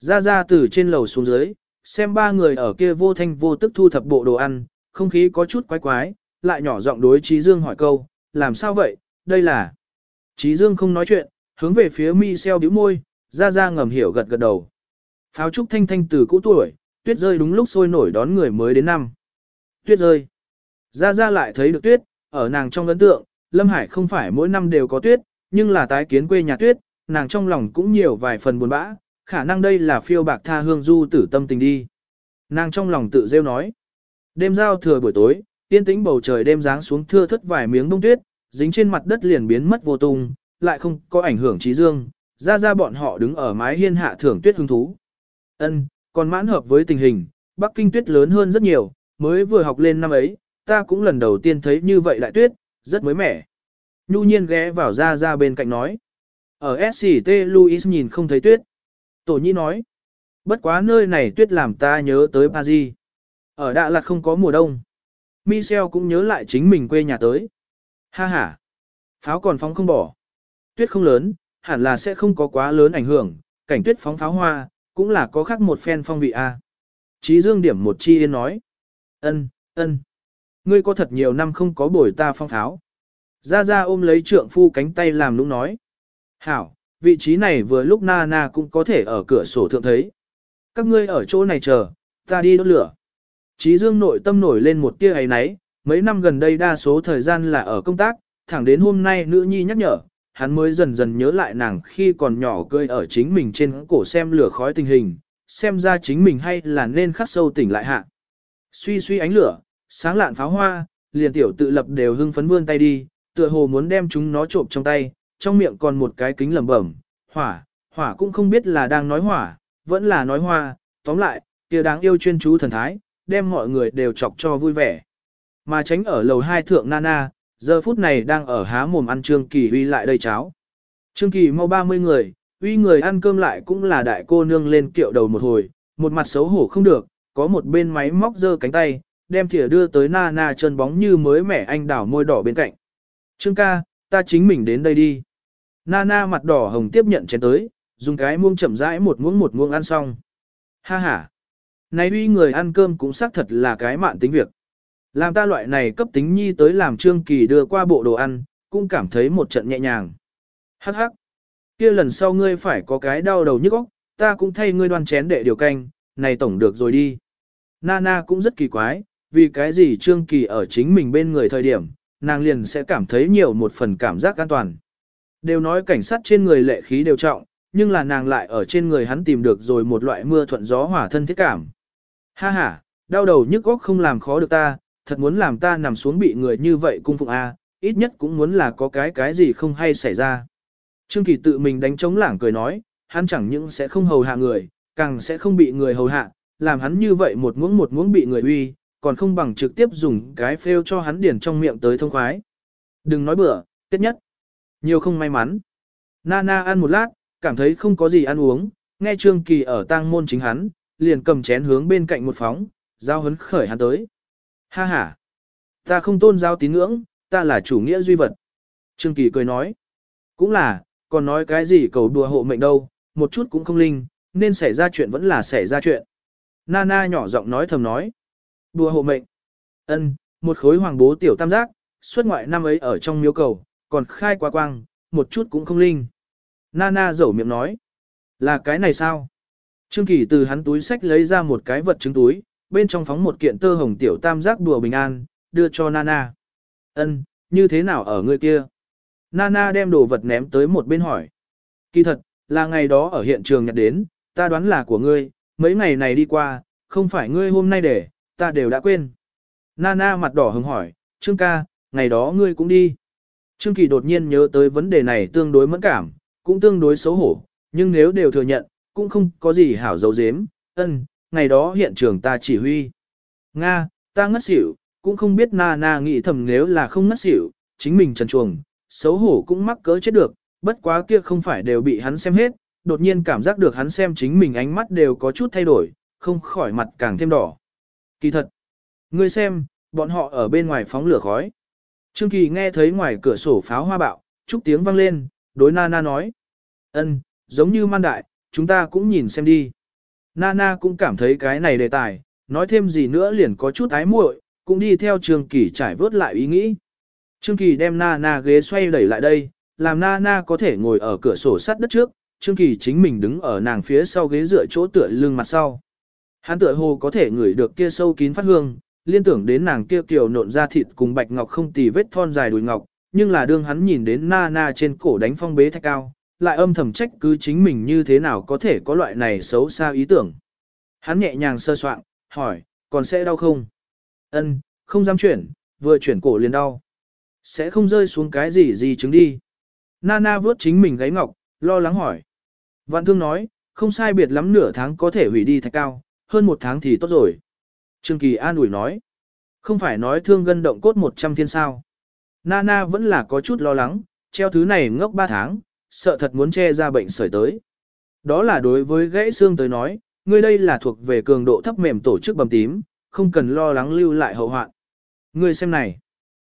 Ra ra từ trên lầu xuống dưới, xem ba người ở kia vô thanh vô tức thu thập bộ đồ ăn, không khí có chút quái quái, lại nhỏ giọng đối Trí Dương hỏi câu, làm sao vậy, đây là... Trí Dương không nói chuyện, hướng về phía mi xeo bĩu môi, ra ra ngầm hiểu gật gật đầu. Pháo trúc thanh thanh từ cũ tuổi, tuyết rơi đúng lúc sôi nổi đón người mới đến năm. Tuyết rơi. Ra ra lại thấy được tuyết, ở nàng trong ấn tượng, Lâm Hải không phải mỗi năm đều có tuyết, nhưng là tái kiến quê nhà tuyết, nàng trong lòng cũng nhiều vài phần buồn bã, khả năng đây là phiêu bạc tha hương du tử tâm tình đi. Nàng trong lòng tự rêu nói. Đêm giao thừa buổi tối, tiên tĩnh bầu trời đêm dáng xuống thưa thất vài miếng bông tuyết, dính trên mặt đất liền biến mất vô tung, lại không có ảnh hưởng trí dương, ra ra bọn họ đứng ở mái hiên hạ thưởng tuyết hứng thú. Ân, còn mãn hợp với tình hình, Bắc Kinh tuyết lớn hơn rất nhiều, mới vừa học lên năm ấy, ta cũng lần đầu tiên thấy như vậy đại tuyết, rất mới mẻ. Nhu nhiên ghé vào ra ra bên cạnh nói. Ở SCT Louis nhìn không thấy tuyết. Tổ nhi nói, bất quá nơi này tuyết làm ta nhớ tới Paris. Ở Đà Lạt không có mùa đông. Michel cũng nhớ lại chính mình quê nhà tới. Ha ha, pháo còn phóng không bỏ. Tuyết không lớn, hẳn là sẽ không có quá lớn ảnh hưởng, cảnh tuyết phóng pháo hoa, cũng là có khác một phen phong vị a. Chí Dương điểm một chi yên nói. Ân, ân. Ngươi có thật nhiều năm không có bồi ta phong pháo. Ra Ra ôm lấy trượng phu cánh tay làm nũng nói. Hảo, vị trí này vừa lúc na na cũng có thể ở cửa sổ thượng thấy. Các ngươi ở chỗ này chờ, ta đi đốt lửa. Chí dương nội tâm nổi lên một tia ấy náy, mấy năm gần đây đa số thời gian là ở công tác, thẳng đến hôm nay nữ nhi nhắc nhở, hắn mới dần dần nhớ lại nàng khi còn nhỏ cười ở chính mình trên cổ xem lửa khói tình hình, xem ra chính mình hay là nên khắc sâu tỉnh lại hạ. Suy suy ánh lửa, sáng lạn pháo hoa, liền tiểu tự lập đều hưng phấn vươn tay đi, tựa hồ muốn đem chúng nó trộm trong tay, trong miệng còn một cái kính lẩm bẩm, hỏa, hỏa cũng không biết là đang nói hỏa, vẫn là nói hoa, tóm lại, kia đáng yêu chuyên chú thần thái, đem mọi người đều chọc cho vui vẻ. Mà tránh ở lầu hai thượng Nana, giờ phút này đang ở há mồm ăn Trương Kỳ uy lại đây cháo. Trương Kỳ mau 30 người, uy người ăn cơm lại cũng là đại cô nương lên kiệu đầu một hồi, một mặt xấu hổ không được, có một bên máy móc giơ cánh tay, đem thìa đưa tới Nana chân bóng như mới mẻ anh đảo môi đỏ bên cạnh. Trương ca, ta chính mình đến đây đi. Nana mặt đỏ hồng tiếp nhận chén tới, dùng cái muông chậm rãi một muỗng một muỗng ăn xong. Ha ha. Này uy người ăn cơm cũng xác thật là cái mạn tính việc. Làm ta loại này cấp tính nhi tới làm Trương Kỳ đưa qua bộ đồ ăn, cũng cảm thấy một trận nhẹ nhàng. Hắc hắc. Kia lần sau ngươi phải có cái đau đầu nhức óc, ta cũng thay ngươi đoan chén đệ điều canh, này tổng được rồi đi. Nana cũng rất kỳ quái, vì cái gì Trương Kỳ ở chính mình bên người thời điểm, nàng liền sẽ cảm thấy nhiều một phần cảm giác an toàn. Đều nói cảnh sát trên người lệ khí đều trọng, nhưng là nàng lại ở trên người hắn tìm được rồi một loại mưa thuận gió hỏa thân thiết cảm. Ha ha, đau đầu nhức óc không làm khó được ta, thật muốn làm ta nằm xuống bị người như vậy cung phụng A, ít nhất cũng muốn là có cái cái gì không hay xảy ra. Trương Kỳ tự mình đánh chống lảng cười nói, hắn chẳng những sẽ không hầu hạ người, càng sẽ không bị người hầu hạ, làm hắn như vậy một muỗng một muỗng bị người uy, còn không bằng trực tiếp dùng cái phêu cho hắn điển trong miệng tới thông khoái. Đừng nói bừa, tiết nhất. Nhiều không may mắn. Nana ăn một lát, cảm thấy không có gì ăn uống, nghe Trương Kỳ ở tang môn chính hắn, liền cầm chén hướng bên cạnh một phóng, giao hấn khởi hắn tới. Ha ha! Ta không tôn giáo tín ngưỡng, ta là chủ nghĩa duy vật. Trương Kỳ cười nói. Cũng là, còn nói cái gì cầu đùa hộ mệnh đâu, một chút cũng không linh, nên xảy ra chuyện vẫn là xảy ra chuyện. Nana nhỏ giọng nói thầm nói. Đùa hộ mệnh. ân một khối hoàng bố tiểu tam giác, xuất ngoại năm ấy ở trong miếu cầu, còn khai quá quang, một chút cũng không linh. Nana dẩu miệng nói. Là cái này sao? Trương Kỳ từ hắn túi sách lấy ra một cái vật chứng túi, bên trong phóng một kiện tơ hồng tiểu tam giác đùa bình an, đưa cho Nana. Ân, như thế nào ở người kia? Nana đem đồ vật ném tới một bên hỏi. Kỳ thật, là ngày đó ở hiện trường nhặt đến, ta đoán là của ngươi, mấy ngày này đi qua, không phải ngươi hôm nay để, ta đều đã quên. Nana mặt đỏ hứng hỏi, Trương ca, ngày đó ngươi cũng đi. Trương Kỳ đột nhiên nhớ tới vấn đề này tương đối mẫn cảm, cũng tương đối xấu hổ, nhưng nếu đều thừa nhận, cũng không có gì hảo dấu dếm, ân, ngày đó hiện trường ta chỉ huy. Nga, ta ngất xỉu, cũng không biết na na nghĩ thầm nếu là không ngất xỉu, chính mình trần chuồng, xấu hổ cũng mắc cỡ chết được, bất quá kia không phải đều bị hắn xem hết, đột nhiên cảm giác được hắn xem chính mình ánh mắt đều có chút thay đổi, không khỏi mặt càng thêm đỏ. Kỳ thật, ngươi xem, bọn họ ở bên ngoài phóng lửa khói. Trương Kỳ nghe thấy ngoài cửa sổ pháo hoa bạo, chúc tiếng vang lên, đối Nana nói. ân, giống như man đại, chúng ta cũng nhìn xem đi. Nana cũng cảm thấy cái này đề tài, nói thêm gì nữa liền có chút ái muội, cũng đi theo Trương Kỳ trải vớt lại ý nghĩ. Trương Kỳ đem Nana ghế xoay đẩy lại đây, làm Nana có thể ngồi ở cửa sổ sắt đất trước, Trương Kỳ chính mình đứng ở nàng phía sau ghế dựa chỗ tựa lưng mặt sau. Hắn tựa hồ có thể ngửi được kia sâu kín phát hương, liên tưởng đến nàng kia kiều nộn ra thịt cùng bạch ngọc không tì vết thon dài đùi ngọc, nhưng là đương hắn nhìn đến Nana trên cổ đánh phong bế thạch cao, lại âm thầm trách cứ chính mình như thế nào có thể có loại này xấu xa ý tưởng. Hắn nhẹ nhàng sơ soạn, hỏi, còn sẽ đau không? Ân, không dám chuyển, vừa chuyển cổ liền đau. Sẽ không rơi xuống cái gì gì chứng đi. Nana vớt chính mình gáy ngọc, lo lắng hỏi. Vạn thương nói, không sai biệt lắm nửa tháng có thể hủy đi thạch cao, hơn một tháng thì tốt rồi. Trương Kỳ an ủi nói. Không phải nói thương gân động cốt 100 thiên sao. Nana vẫn là có chút lo lắng, treo thứ này ngốc 3 tháng, sợ thật muốn che ra bệnh sởi tới. Đó là đối với gãy xương tới nói, ngươi đây là thuộc về cường độ thấp mềm tổ chức bầm tím, không cần lo lắng lưu lại hậu hoạn. Ngươi xem này.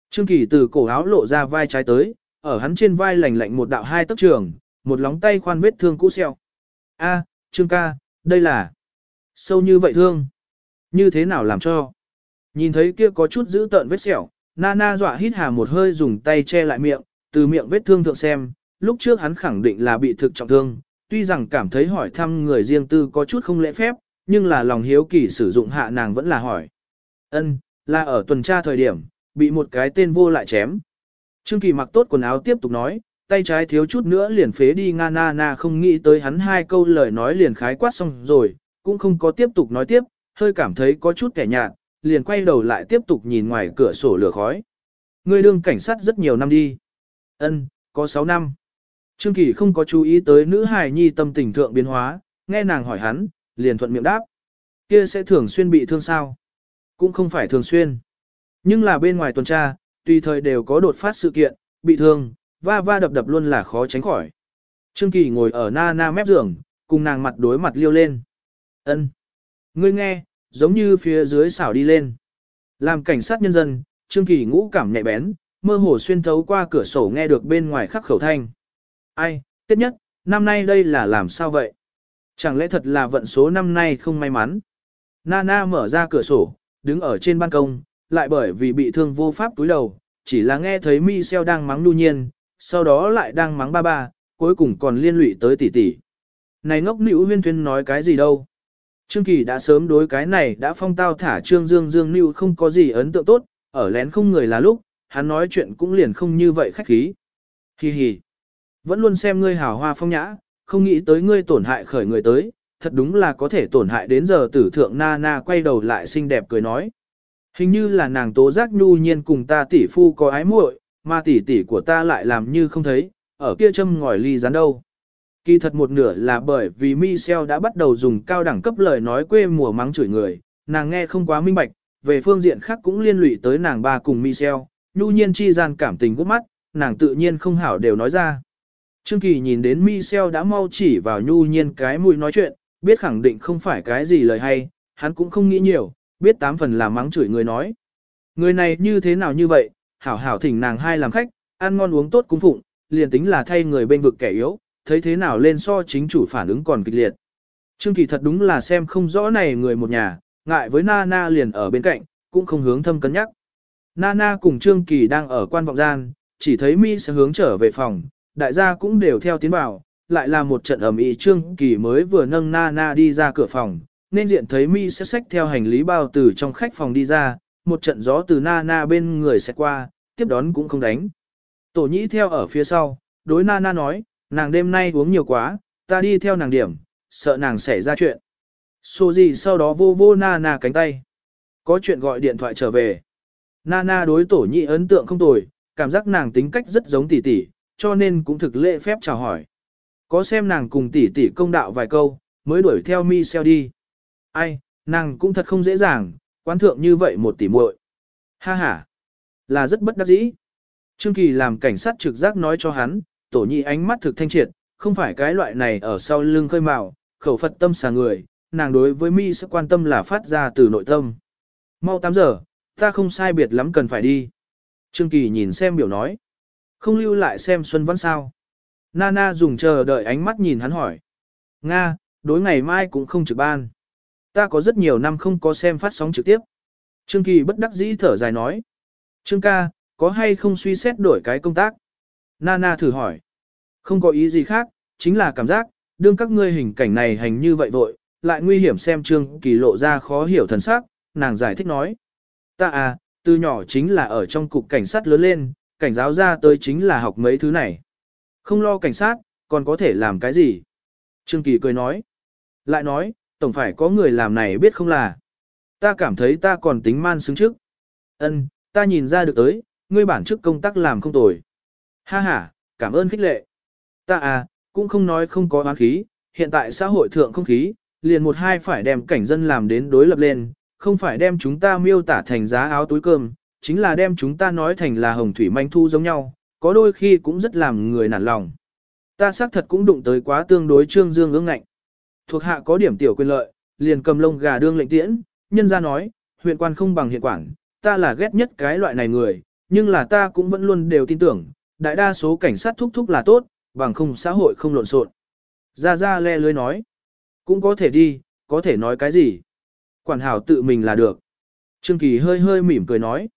Trương Kỳ từ cổ áo lộ ra vai trái tới, ở hắn trên vai lạnh lạnh một đạo hai tấc trường, một lóng tay khoan vết thương cũ xeo. A, Trương ca, đây là sâu như vậy thương. Như thế nào làm cho? Nhìn thấy kia có chút giữ tợn vết sẹo, Nana dọa hít hà một hơi dùng tay che lại miệng, từ miệng vết thương thượng xem, lúc trước hắn khẳng định là bị thực trọng thương, tuy rằng cảm thấy hỏi thăm người riêng tư có chút không lễ phép, nhưng là lòng hiếu kỳ sử dụng hạ nàng vẫn là hỏi. Ân, là ở tuần tra thời điểm, bị một cái tên vô lại chém. Trương Kỳ mặc tốt quần áo tiếp tục nói, tay trái thiếu chút nữa liền phế đi Nga na na không nghĩ tới hắn hai câu lời nói liền khái quát xong rồi, cũng không có tiếp tục nói tiếp, hơi cảm thấy có chút kẻ nhạt, liền quay đầu lại tiếp tục nhìn ngoài cửa sổ lửa khói. Người đương cảnh sát rất nhiều năm đi. Ân, có 6 năm. Trương Kỳ không có chú ý tới nữ hài nhi tâm tình thượng biến hóa, nghe nàng hỏi hắn, liền thuận miệng đáp. Kia sẽ thường xuyên bị thương sao? Cũng không phải thường xuyên. Nhưng là bên ngoài tuần tra, tùy thời đều có đột phát sự kiện, bị thương, va va đập đập luôn là khó tránh khỏi. Trương Kỳ ngồi ở na na mép giường, cùng nàng mặt đối mặt liêu lên. Ân, Ngươi nghe, giống như phía dưới xảo đi lên. Làm cảnh sát nhân dân, Trương Kỳ ngũ cảm nhạy bén, mơ hồ xuyên thấu qua cửa sổ nghe được bên ngoài khắc khẩu thanh. Ai, tiết nhất, năm nay đây là làm sao vậy? Chẳng lẽ thật là vận số năm nay không may mắn? Nana mở ra cửa sổ, đứng ở trên ban công, lại bởi vì bị thương vô pháp túi đầu, chỉ là nghe thấy Michel đang mắng nu nhiên, sau đó lại đang mắng ba ba, cuối cùng còn liên lụy tới tỷ tỷ. Này ngốc nữ huyên thuyên nói cái gì đâu. Trương Kỳ đã sớm đối cái này đã phong tao thả Trương Dương Dương Nưu không có gì ấn tượng tốt, ở lén không người là lúc, hắn nói chuyện cũng liền không như vậy khách khí. Hi hi. Vẫn luôn xem ngươi hào hoa phong nhã, không nghĩ tới ngươi tổn hại khởi người tới, thật đúng là có thể tổn hại đến giờ tử thượng na na quay đầu lại xinh đẹp cười nói. Hình như là nàng tố giác nhu nhiên cùng ta tỷ phu có ái muội, mà tỷ tỷ của ta lại làm như không thấy, ở kia châm ngòi ly rán đâu. Kỳ thật một nửa là bởi vì Michel đã bắt đầu dùng cao đẳng cấp lời nói quê mùa mắng chửi người, nàng nghe không quá minh bạch, về phương diện khác cũng liên lụy tới nàng ba cùng Michel, nhu nhiên chi gian cảm tình gút mắt, nàng tự nhiên không hảo đều nói ra. Trương Kỳ nhìn đến Michel đã mau chỉ vào nhu nhiên cái mũi nói chuyện, biết khẳng định không phải cái gì lời hay, hắn cũng không nghĩ nhiều, biết tám phần là mắng chửi người nói. Người này như thế nào như vậy, hảo hảo thỉnh nàng hai làm khách, ăn ngon uống tốt cung phụng, liền tính là thay người bên vực kẻ yếu, thấy thế nào lên so chính chủ phản ứng còn kịch liệt. Trương Kỳ thật đúng là xem không rõ này người một nhà, ngại với Nana liền ở bên cạnh, cũng không hướng thâm cân nhắc. Nana cùng Trương Kỳ đang ở quan vọng gian, chỉ thấy Mi sẽ hướng trở về phòng, đại gia cũng đều theo tiến vào, lại là một trận ẩm ý Trương Kỳ mới vừa nâng Nana đi ra cửa phòng, nên diện thấy Mi sẽ xách theo hành lý bao từ trong khách phòng đi ra, một trận gió từ Nana bên người sẽ qua, tiếp đón cũng không đánh. Tổ nhĩ theo ở phía sau, đối Nana nói, nàng đêm nay uống nhiều quá, ta đi theo nàng điểm, sợ nàng xảy ra chuyện. Số gì sau đó vô vô Nana cánh tay. Có chuyện gọi điện thoại trở về. Nana đối tổ nhị ấn tượng không tồi, cảm giác nàng tính cách rất giống tỷ tỷ, cho nên cũng thực lễ phép chào hỏi. Có xem nàng cùng tỷ tỷ công đạo vài câu, mới đuổi theo Michelle đi. Ai, nàng cũng thật không dễ dàng, quán thượng như vậy một tỷ muội. Ha ha, là rất bất đắc dĩ. Trương Kỳ làm cảnh sát trực giác nói cho hắn, tổ nhị ánh mắt thực thanh triệt, không phải cái loại này ở sau lưng khơi mào, khẩu phật tâm xà người, nàng đối với mi sẽ quan tâm là phát ra từ nội tâm. Mau 8 giờ, ta không sai biệt lắm cần phải đi. Trương Kỳ nhìn xem biểu nói. Không lưu lại xem Xuân Văn sao. Nana dùng chờ đợi ánh mắt nhìn hắn hỏi. Nga, đối ngày mai cũng không trực ban. Ta có rất nhiều năm không có xem phát sóng trực tiếp. Trương Kỳ bất đắc dĩ thở dài nói. Trương ca, có hay không suy xét đổi cái công tác? Nana thử hỏi. Không có ý gì khác, chính là cảm giác, đương các ngươi hình cảnh này hành như vậy vội, lại nguy hiểm xem Trương Kỳ lộ ra khó hiểu thần sắc, nàng giải thích nói. Ta à, từ nhỏ chính là ở trong cục cảnh sát lớn lên, cảnh giáo ra tới chính là học mấy thứ này. Không lo cảnh sát, còn có thể làm cái gì? Trương Kỳ cười nói. Lại nói, tổng phải có người làm này biết không là. Ta cảm thấy ta còn tính man xứng trước. Ân, ta nhìn ra được tới, ngươi bản chức công tác làm không tồi. Ha ha, cảm ơn khích lệ. Ta à, cũng không nói không có oán khí, hiện tại xã hội thượng không khí, liền một hai phải đem cảnh dân làm đến đối lập lên, không phải đem chúng ta miêu tả thành giá áo túi cơm, chính là đem chúng ta nói thành là hồng thủy manh thu giống nhau, có đôi khi cũng rất làm người nản lòng. Ta xác thật cũng đụng tới quá tương đối trương dương ương ngạnh. Thuộc hạ có điểm tiểu quyền lợi, liền cầm lông gà đương lệnh tiễn, nhân ra nói, huyện quan không bằng hiện quản, ta là ghét nhất cái loại này người, nhưng là ta cũng vẫn luôn đều tin tưởng, đại đa số cảnh sát thúc thúc là tốt, bằng không xã hội không lộn xộn. Ra ra le lưới nói, cũng có thể đi, có thể nói cái gì. Quản hảo tự mình là được. Trương Kỳ hơi hơi mỉm cười nói.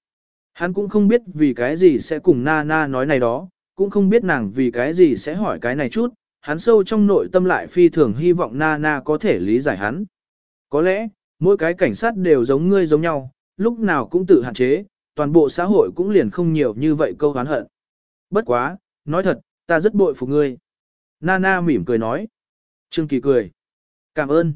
Hắn cũng không biết vì cái gì sẽ cùng na na nói này đó, cũng không biết nàng vì cái gì sẽ hỏi cái này chút, hắn sâu trong nội tâm lại phi thường hy vọng na na có thể lý giải hắn. Có lẽ, mỗi cái cảnh sát đều giống ngươi giống nhau, lúc nào cũng tự hạn chế, toàn bộ xã hội cũng liền không nhiều như vậy câu hán hận. Bất quá, nói thật, ta rất bội phục ngươi. Nana mỉm cười nói. Trương Kỳ cười. Cảm ơn.